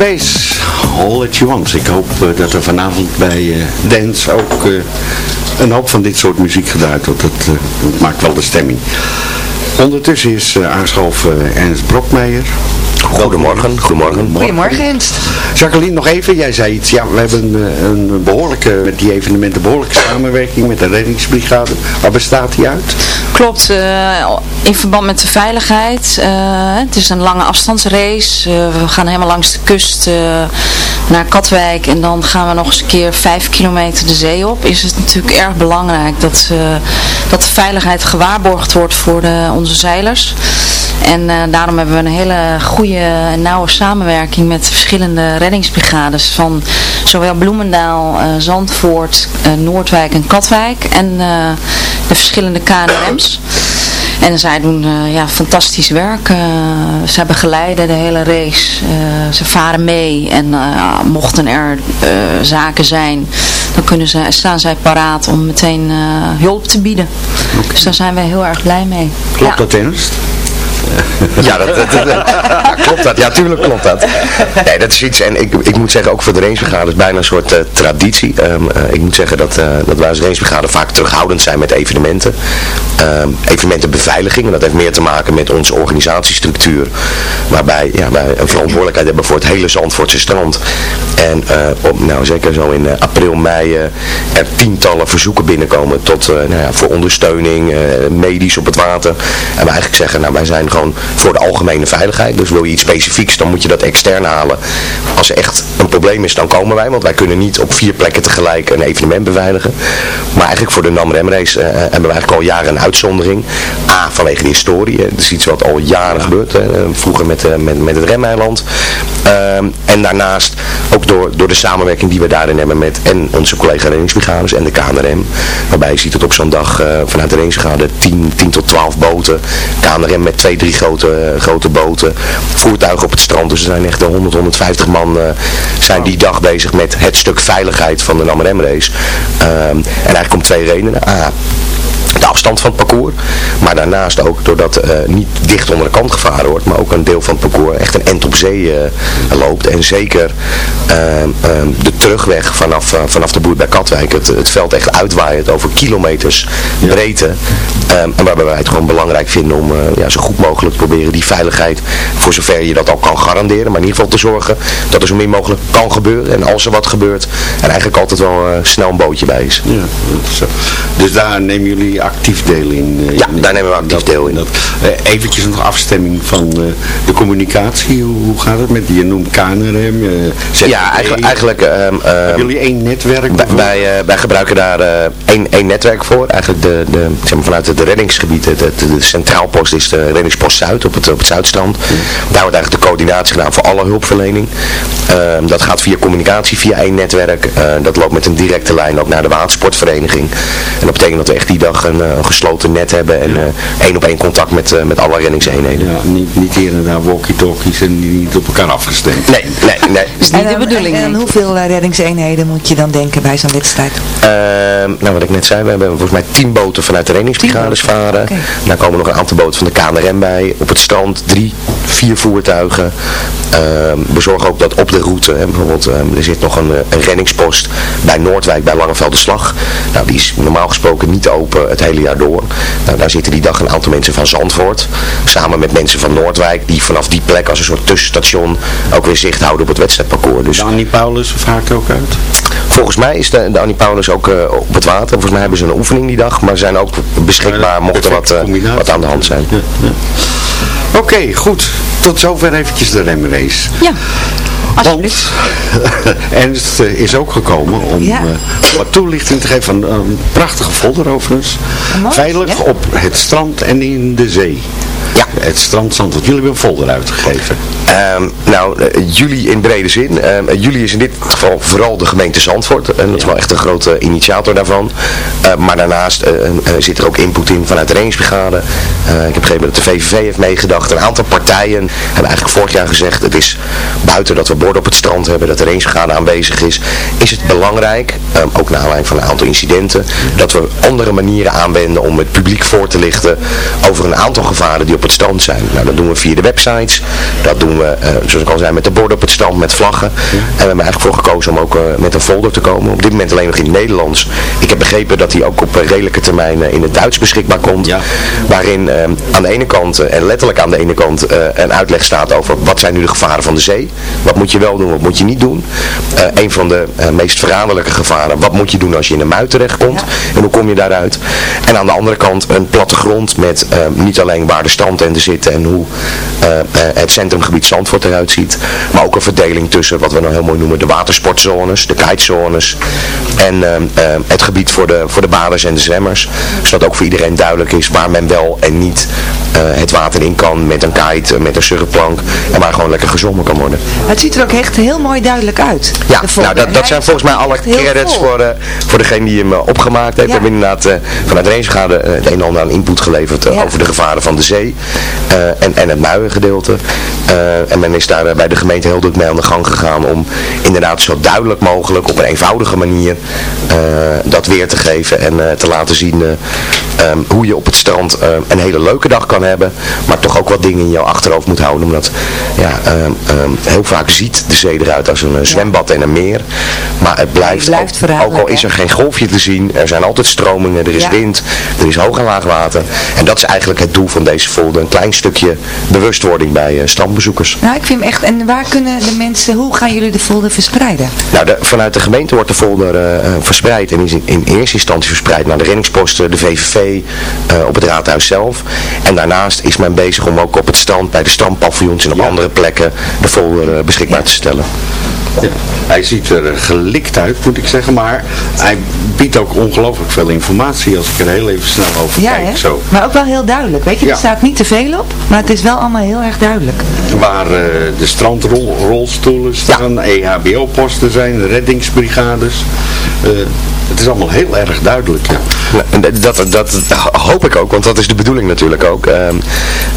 Base, All That You Want. Ik hoop eh, dat er vanavond bij eh, Dance ook eh, een hoop van dit soort muziek gedraaid wordt. Dat, eh, maakt wel de stemming. Ondertussen is uh, aangeschoven Ernst Brokmeijer. Goedemorgen, goedemorgen. Goedemorgen Ernst. Jacqueline, nog even. Jij zei iets. Ja, we hebben eh, een behoorlijke, met die evenementen, behoorlijke samenwerking met de reddingsbrigade. Waar bestaat die uit? Klopt, eh, in verband met de veiligheid. eh, het is een lange afstandsrace. Eh, we gaan helemaal langs de kust eh, naar Katwijk en dan gaan we nog eens een keer vijf kilometer de zee op. Is het natuurlijk erg belangrijk dat, dat de veiligheid gewaarborgd wordt voor de, onze zeilers. En daarom hebben we een hele goede en nauwe samenwerking met verschillende reddingsbrigades van zowel Bloemendaal, Zandvoort, Noordwijk en Katwijk en de verschillende KNRM's. En zij doen eh, ja, fantastisch werk. Eh, zij begeleiden de hele race. Eh, ze varen mee. En mochten er zaken zijn, dan kunnen ze, staan zij paraat om meteen hulp te bieden. Dus daar zijn wij heel erg blij mee. Klopt Ja. dat, Ernst? Ja, dat, klopt dat. Ja, tuurlijk klopt dat. Nee, dat is iets, en ik, ik moet zeggen, ook voor de rangebrigade is bijna een soort eh, traditie. Ehm, eh, ik moet zeggen dat, eh, dat wij als rangebrigade vaak terughoudend zijn met evenementen. Ehm, evenementenbeveiliging, en dat heeft meer te maken met onze organisatiestructuur. Waarbij ja, wij een verantwoordelijkheid hebben voor het hele Zandvoortse strand. En op, nou, zeker zo in april, mei er tientallen verzoeken binnenkomen tot, nou ja, voor ondersteuning, medisch op het water. En we eigenlijk zeggen, nou wij zijn gewoon voor de algemene veiligheid. Dus wil je iets specifieks, dan moet je dat extern halen. Als er echt een probleem is, dan komen wij. Want wij kunnen niet op vier plekken tegelijk een evenement beveiligen. Maar eigenlijk voor de NAM race eh, hebben we eigenlijk al jaren een uitzondering. A, vanwege de historie. Dat is iets wat al jaren gebeurt. hè. Vroeger met, eh, met, met het remeiland. Ehm, en daarnaast ook door, door de samenwerking die we daarin hebben met en onze collega reddingsbrigades en de KNRM. Waarbij je ziet dat op zo'n dag eh, vanuit de reddingsbrigade 10, 10 tot 12 boten. KNRM met twee, drie grote, grote boten. Voertuigen op het strand. Dus er zijn echt 100, 150 man eh, zijn die dag bezig met het stuk veiligheid van de NAMRM race. Ehm, en eigenlijk om twee redenen. A, de afstand van het parcours. Maar daarnaast ook doordat eh niet dicht onder de kant gevaren wordt, maar ook een deel van het parcours echt een end op zee eh, loopt. En zeker ehm, de terugweg vanaf, eh, vanaf de boer bij Katwijk, het, het veld echt uitwaait over kilometers breedte. Ehm, en waarbij wij het gewoon belangrijk vinden om eh, ja, zo goed mogelijk te proberen die veiligheid, voor zover je dat al kan garanderen, maar in ieder geval te zorgen dat er zo min mogelijk kan gebeuren. En als er wat gebeurt, er eigenlijk altijd wel eh, snel een bootje bij is. Ja, is. Dus daar nemen jullie actief deel in? eh, Ja, in- daar nemen we actief deel in. Dat, eh, eventjes nog afstemming van eh, de communicatie. Hoe, hoe gaat het met, je noemt KNRM, ZTE. Ja, eigenlijk, eigenlijk ehm, Hebben jullie één netwerk? Wij, wij, wij gebruiken daar één, één netwerk voor. Eigenlijk de, de, zeg maar vanuit het reddingsgebied. Het, het, de centraalpost is de reddingspost Zuid op het, op het Zuidstrand. Daar wordt eigenlijk de coördinatie gedaan voor alle hulpverlening. Ehm, dat gaat via communicatie, via één netwerk. Dat loopt met een directe lijn ook naar de watersportvereniging. En dat betekent dat we echt die dag een, eh, een gesloten net hebben. En eh, één op één contact met, eh, met alle reddingseenheden. Ja, niet, niet hier en daar walkie-talkies en die niet op elkaar afgestemd. Nee, nee, nee. is niet en, de bedoeling. En, en nee. hoeveel reddingseenheden moet je dan denken bij zo'n wedstrijd? Ehm, nou, wat ik net zei, we hebben volgens mij tien boten vanuit de reddingsbrigades varen. Oké. Daar komen nog een aantal boten van de KNRM bij. Op het strand drie, vier voertuigen. Ehm, we zorgen ook dat op de route, hè, bijvoorbeeld, ehm, er zit nog een, een reddingspost bij Noordwijk, bij Langevelde Slag. Nou, die is normaal gesproken niet open het hele jaar door. Nou, daar zitten die dag een aantal mensen van Zandvoort, samen met mensen van Noordwijk, die vanaf die plek als een soort tussenstation ook weer zicht houden op het wedstrijdparcours. Dus De Annie Paulus vaart ook uit? Volgens mij is de, de Annie Paulus ook eh, op het water. Volgens mij hebben ze een oefening die dag, maar zijn ook beschikbaar mocht er wat, eh, wat aan de hand zijn. Oké, goed. Tot zover eventjes de remrace. Ja. Want Ernst eh, is ook gekomen om Ja. eh, wat toelichting te geven van een prachtige folder overigens. Veilig ja. op het strand en in de zee. Ja. Het strand Zandvoort. Jullie hebben een folder uitgegeven. Ehm, nou, eh, jullie in brede zin. Ehm, jullie is in dit geval vooral de gemeente Zandvoort. En dat is wel echt een grote initiator daarvan. Eh, maar daarnaast eh, eh, zit er ook input in vanuit de reddingsbrigade. Eh, ik heb begrepen dat de VVV heeft meegedacht. Een aantal partijen hebben eigenlijk vorig jaar gezegd... het is buiten dat we borden op het strand hebben, dat de reddingsbrigade aanwezig is... is het belangrijk, ehm, ook naar aanleiding van een aantal incidenten... dat we andere manieren aanwenden om het publiek voor te lichten... over een aantal gevaren die op het strand zijn. Nou, dat doen we via de websites. Dat doen we, eh, zoals ik al zei, met de borden op het strand, met vlaggen. En we hebben eigenlijk voor gekozen om ook eh, met een folder te komen. Op dit moment alleen nog in het Nederlands. Ik heb begrepen dat die ook op eh, redelijke termijn in het Duits beschikbaar komt. Waarin eh, aan de ene kant, en letterlijk aan de ene kant, een uitleg staat over wat zijn nu de gevaren van de zee. Wat moet je wel doen, wat moet je niet doen. Een van de meest verraderlijke gevaren, wat moet je doen als je in een mui terechtkomt. En hoe kom je daaruit. En aan de andere kant een plattegrond met eh, niet alleen waar de strandtenten zitten en hoe eh, eh, het centrumgebied Zandvoort eruit ziet. Maar ook een verdeling tussen wat we nou heel mooi noemen de watersportzones, de kitezones en eh, eh, het gebied voor de, voor de baders en de zwemmers. Zodat ook voor iedereen duidelijk is waar men wel en niet eh, het water in kan met een kite, met een surfplank en waar gewoon lekker gezwommen kan worden. Het ziet er ook echt heel mooi duidelijk uit. Ja, nou dat, dat zijn volgens mij alle credits voor, voor degene die hem opgemaakt heeft. Ja. We hebben inderdaad eh, vanuit de Rangeschade eh, het een en ander aan input geleverd Ja. over de gevaren van de zee en, en het muiengedeelte. Eh, en men is daar eh, bij de gemeente heel druk mee aan de gang gegaan om inderdaad zo duidelijk mogelijk op een eenvoudige manier eh, dat weer te geven en eh, te laten zien eh, ehm, hoe je op het strand eh, een hele leuke dag kan hebben, maar toch ook wat dingen in jouw achterhoofd moet houden. Omdat ja, ehm, ehm, heel vaak ziet de zee eruit als een eh, zwembad en een meer, maar het blijft, blijft ook, ook al is er geen golfje te zien, er zijn altijd stromingen, er is Ja. wind, er is hoog en laag water. En dat is eigenlijk het doel van deze folder, een klein stukje bewustwording bij eh, strandbezoekers. Nou, ik vind hem echt... En waar kunnen de mensen... Hoe gaan jullie de folder verspreiden? Nou, de- vanuit de gemeente wordt de folder eh, eh, verspreid en is in, in eerste instantie verspreid naar de reddingsposten, de VVV, eh, op het raadhuis zelf. En daarnaast is men bezig om ook op het strand, bij de strandpaviljoens en op andere plekken de folder eh, beschikbaar te stellen. Hij ziet er gelikt uit, moet ik zeggen, maar hij biedt ook ongelooflijk veel informatie als ik er heel even snel over Ja, kijk. hè? Zo. Maar ook wel heel duidelijk. Weet je, Ja. er staat niet te veel op. Maar het is wel allemaal heel erg duidelijk. Waar eh, de strandrolstoelen staan, EHBO-posten zijn, reddingsbrigades. Eh, het is allemaal heel erg duidelijk. Ja. Nou, dat, dat, hoop ik ook, want dat is de bedoeling natuurlijk ook. Ehm,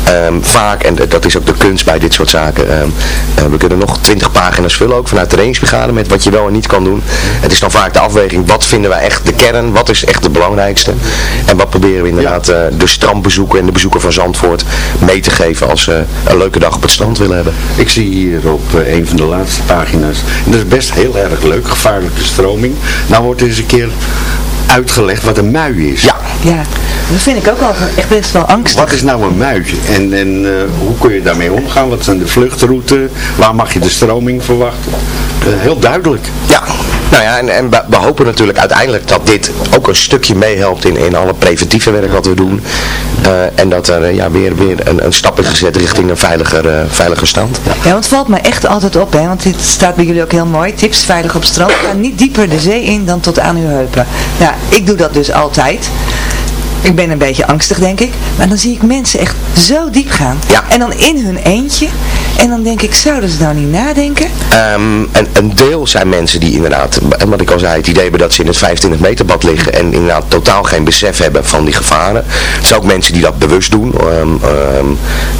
ehm, vaak, en dat is ook de kunst bij dit soort zaken, ehm, eh, we kunnen nog twintig pagina's vullen ook vanuit de met wat je wel en niet kan doen. Het is dan vaak de afweging, wat vinden wij echt de kern, wat is echt het belangrijkste. En wat proberen we inderdaad eh, de strandbezoeker en de bezoeker van Zandvoort mee te geven als ze een leuke dag op het strand willen hebben. Ik zie hier op een van de laatste pagina's, en dat is best heel erg leuk, gevaarlijke stroming. Nou wordt eens een keer uitgelegd wat een mui is. Ja. Ja, dat vind ik ook wel echt best wel angstig. Wat is nou een mui? En, en eh, hoe kun je daarmee omgaan? Wat zijn de vluchtroutes? Waar mag je de stroming verwachten? Eh, heel duidelijk. Ja, nou ja, en, en we, hopen natuurlijk uiteindelijk dat dit ook een stukje meehelpt in, in alle preventieve werk wat we doen. Eh, en dat er eh, ja, weer, weer een, een stap is gezet richting een veiliger, eh, veiliger stand. Ja. Ja, want het valt me echt altijd op, hè, want dit staat bij jullie ook heel mooi. Tips veilig op strand. Ga niet dieper de zee in dan tot aan uw heupen. Ja, ik doe dat dus altijd. Ik ben een beetje angstig, denk ik. Maar dan zie ik mensen echt zo diep gaan. Ja. En dan in hun eentje. En dan denk ik, zouden ze nou niet nadenken? Ehm, een, een deel zijn mensen die inderdaad, wat ik al zei, het idee hebben dat ze in het 25 meter bad liggen en inderdaad totaal geen besef hebben van die gevaren. Het zijn ook mensen die dat bewust doen ehm, ehm,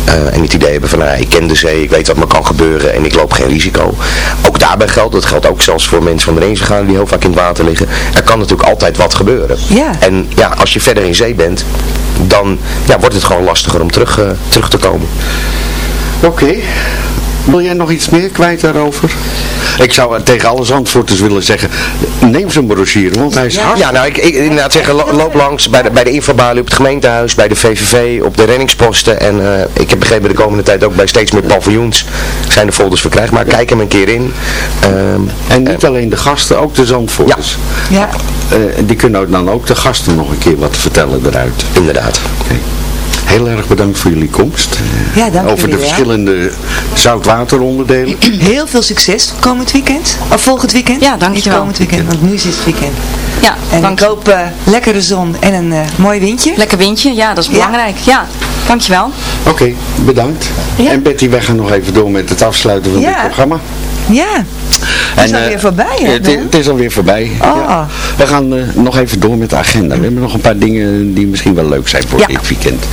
eh, en het idee hebben van, nou, ik ken de zee, ik weet wat me kan gebeuren en ik loop geen risico. Ook daarbij geldt, dat geldt ook zelfs voor mensen van de gaan die heel vaak in het water liggen. Er kan natuurlijk altijd wat gebeuren. Ja. En ja, als je verder in zee bent, dan ja, wordt het gewoon lastiger om terug, eh, terug te komen. Oké. Wil jij nog iets meer kwijt daarover? Ik zou tegen alle zandvoorters willen zeggen, neem zo'n brochure, want hij is hard. Ja, nou, ik, ik inderdaad zeggen, lo- loop langs bij de, bij de infobalie op het gemeentehuis, bij de VVV, op de reddingsposten. En eh, ik heb begrepen de komende tijd ook bij steeds meer paviljoens zijn de folders verkrijgbaar. Kijk hem een keer in. Ehm, En niet alleen de gasten, ook de zandvoorters. Ja. Eh, die kunnen dan ook de gasten nog een keer wat vertellen eruit. Inderdaad. Oké. Heel erg bedankt voor jullie komst. Ja, dank Over de jullie verschillende zoutwateronderdelen. Heel veel succes komend weekend. Of volgend weekend. Ja, dankjewel. Niet komend weekend, want nu is het weekend. Ja, En dank ik hoop eh, lekkere zon en een eh, mooi windje. Lekker windje, ja, dat is belangrijk. Ja, dankjewel. Oké, bedankt. En Betty, wij gaan nog even door met het afsluiten van Ja. dit programma. Ja, het is alweer eh, voorbij. hè, Het, is alweer voorbij. Oh. Ja. We gaan eh, nog even door met de agenda. We hebben nog een paar dingen die misschien wel leuk zijn voor Ja. dit weekend.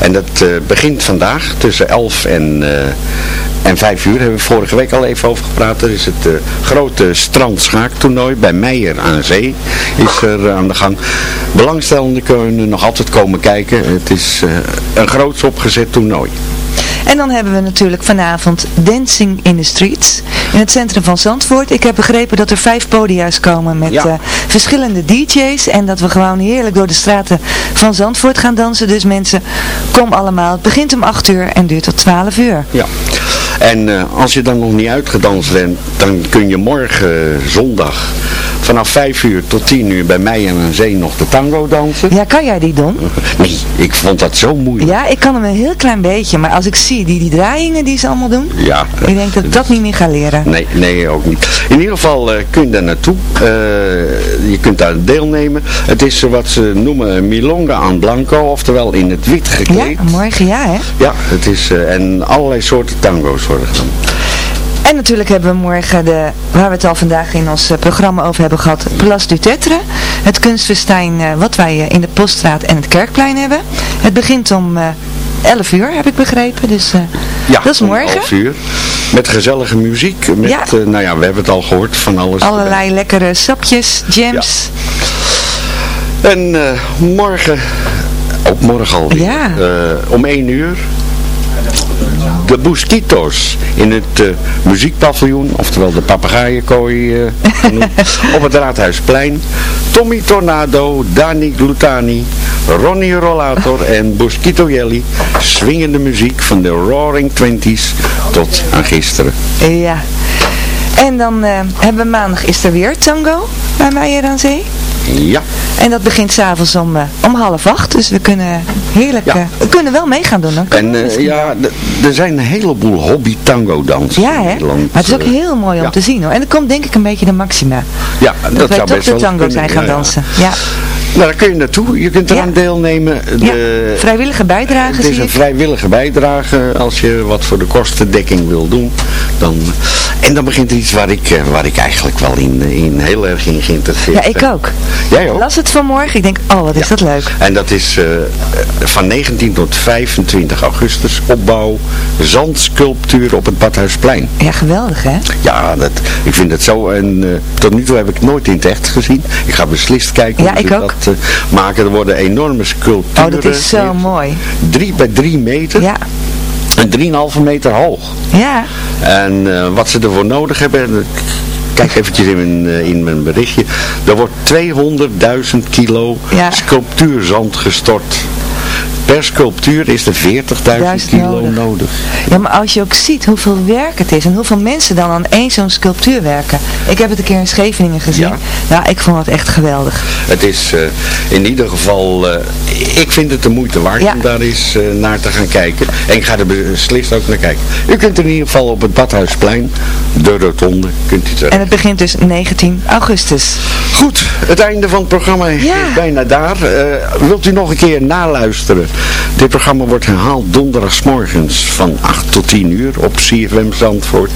En dat eh, begint vandaag tussen 11 en, eh, en 5 uur. Hebben we vorige week al even over gepraat. Er is het eh, grote strandschaaktoernooi bij Meijer aan Zee. Is er eh, aan de gang. Belangstellenden kunnen nog altijd komen kijken. Het is eh, een groots opgezet toernooi. En dan hebben we natuurlijk vanavond Dancing in the Streets in het centrum van Zandvoort. Ik heb begrepen dat er vijf podia's komen met Ja. eh, verschillende DJ's en dat we gewoon heerlijk door de straten van Zandvoort gaan dansen. Dus mensen, kom allemaal. Het begint om 8 uur en duurt tot 12 uur. Ja. En eh, als je dan nog niet uitgedanst bent, dan kun je morgen eh, zondag vanaf 5 uur tot 10 uur bij mij en aan zee nog de tango dansen. Ja, kan jij die doen? Nee, ik vond dat zo moeilijk. Ja, ik kan hem een heel klein beetje, maar als ik zie die, die draaiingen die ze allemaal doen, Ja. ik denk dat ik dat niet meer ga leren. Nee, nee, ook niet. In ieder geval eh, kun je daar naartoe. Eh, je kunt daar deelnemen. Het is eh, wat ze noemen een milonga aan blanco, oftewel in het wit Ja, gekleed. morgen ja hè. Ja, het is, en allerlei soorten tango's worden gedaan. En natuurlijk hebben we morgen, de, waar we het al vandaag in ons eh, programma over hebben gehad, Place du Tetre. Het kunstfestijn eh, wat wij eh, in de Poststraat en het Kerkplein hebben. Het begint om eh 11 uur, heb ik begrepen. Dus Ja, dat is morgen. 11 uur. Met gezellige muziek. Met, Ja. nou ja, we hebben het al gehoord van alles. Allerlei lekkere sapjes, jams. En morgen, ook morgen alweer, Ja. om 1 uur, de Busquitos in het eh, muziekpaviljoen, oftewel de papegaaienkooi eh, genoemd, op het Raadhuisplein. Tommy Tornado, Dani Glutani, Ronnie Rollator en Busquito Jelly, swingende muziek van de Roaring Twenties tot aan gisteren. Ja. En dan eh, hebben we maandag is er weer tango bij mij hier aan zee. Ja. En dat begint s'avonds om, eh, om half acht. Dus we kunnen heerlijk, Ja. eh, we kunnen wel mee gaan doen. Dan En eh, ja, er zijn een heleboel hobby tango dansers Ja, in hè? Nederland. Maar het is ook heel mooi om ja. te zien hoor. En er komt denk ik een beetje de maxima. Ja, dat, Dat, wij zou toch best de tango zijn gaan dansen. Ja. Nou, daar kun je naartoe. Je kunt eraan deelnemen. De, Vrijwillige bijdrage het is een vrijwillige bijdrage als je wat voor de kostendekking wil doen. Dan, en dan begint er iets waar ik, eh, waar ik eigenlijk wel in, in heel erg in geïnteresseerd Ja, ik ben. ook. Jij ook? Las het vanmorgen. Ik denk, oh wat is dat leuk. En dat is eh, van 19 tot 25 augustus opbouw zandsculptuur op het Badhuisplein. Ja, geweldig hè? Ja, dat, ik vind het zo. En eh, tot nu toe heb ik nooit in het echt gezien. Ik ga beslist kijken Ja, ik ook. dat maken. Er worden enorme sculpturen. Oh, dat is zo mooi. Drie bij drie meter. Ja. En drieënhalve meter hoog. Ja. En eh, wat ze ervoor nodig hebben... Kijk eventjes in mijn, eh, in mijn berichtje. Er wordt 200.000 kilo Ja. sculptuurzand gestort. Per sculptuur is er 40.000 Duizend kilo nodig. nodig. Ja, maar als je ook ziet hoeveel werk het is en hoeveel mensen dan aan één zo'n sculptuur werken. Ik heb het een keer in Scheveningen gezien. Ja. Ja, ik vond het echt geweldig. Het is eh, in ieder geval, eh, ik vind het de moeite waard Ja. om daar eens eh, naar te gaan kijken. En ik ga er beslist ook naar kijken. U kunt in ieder geval op het Badhuisplein, de rotonde, kunt u terecht. En het begint dus 19 augustus. Goed, het einde van het programma is bijna daar. Wilt u nog een keer naluisteren? Dit programma wordt herhaald donderdagsmorgens van 8 tot 10 uur op CFM Zandvoort.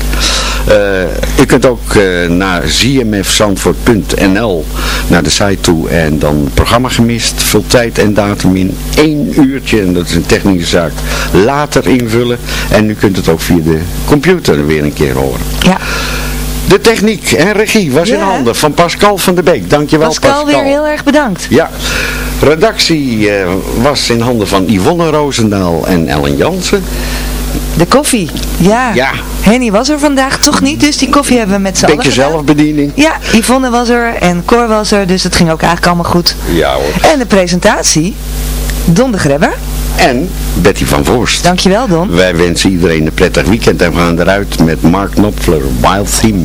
Eh, u kunt ook eh, naar zmfzandvoort.nl naar de site toe en dan programma gemist. Vul tijd en datum in één uurtje, en dat is een technische zaak, later invullen. En u kunt het ook via de computer weer een keer horen. Ja. De techniek en regie was in handen van Pascal van der Beek. Dankjewel Pascal, Pascal. weer heel erg bedankt. Ja, redactie eh, was in handen van Yvonne Roosendaal en Ellen Jansen. De koffie. Ja. Ja. Henny was er vandaag toch niet, dus die koffie hebben we met z'n allen Beetje zelfbediening. Ja, Yvonne was er en Cor was er, dus het ging ook eigenlijk allemaal goed. Ja hoor. En de presentatie, Don de Grebber. En Betty van Voorst. Dankjewel Don. Wij wensen iedereen een prettig weekend en we gaan eruit met Mark Knopfler, Wild Theme.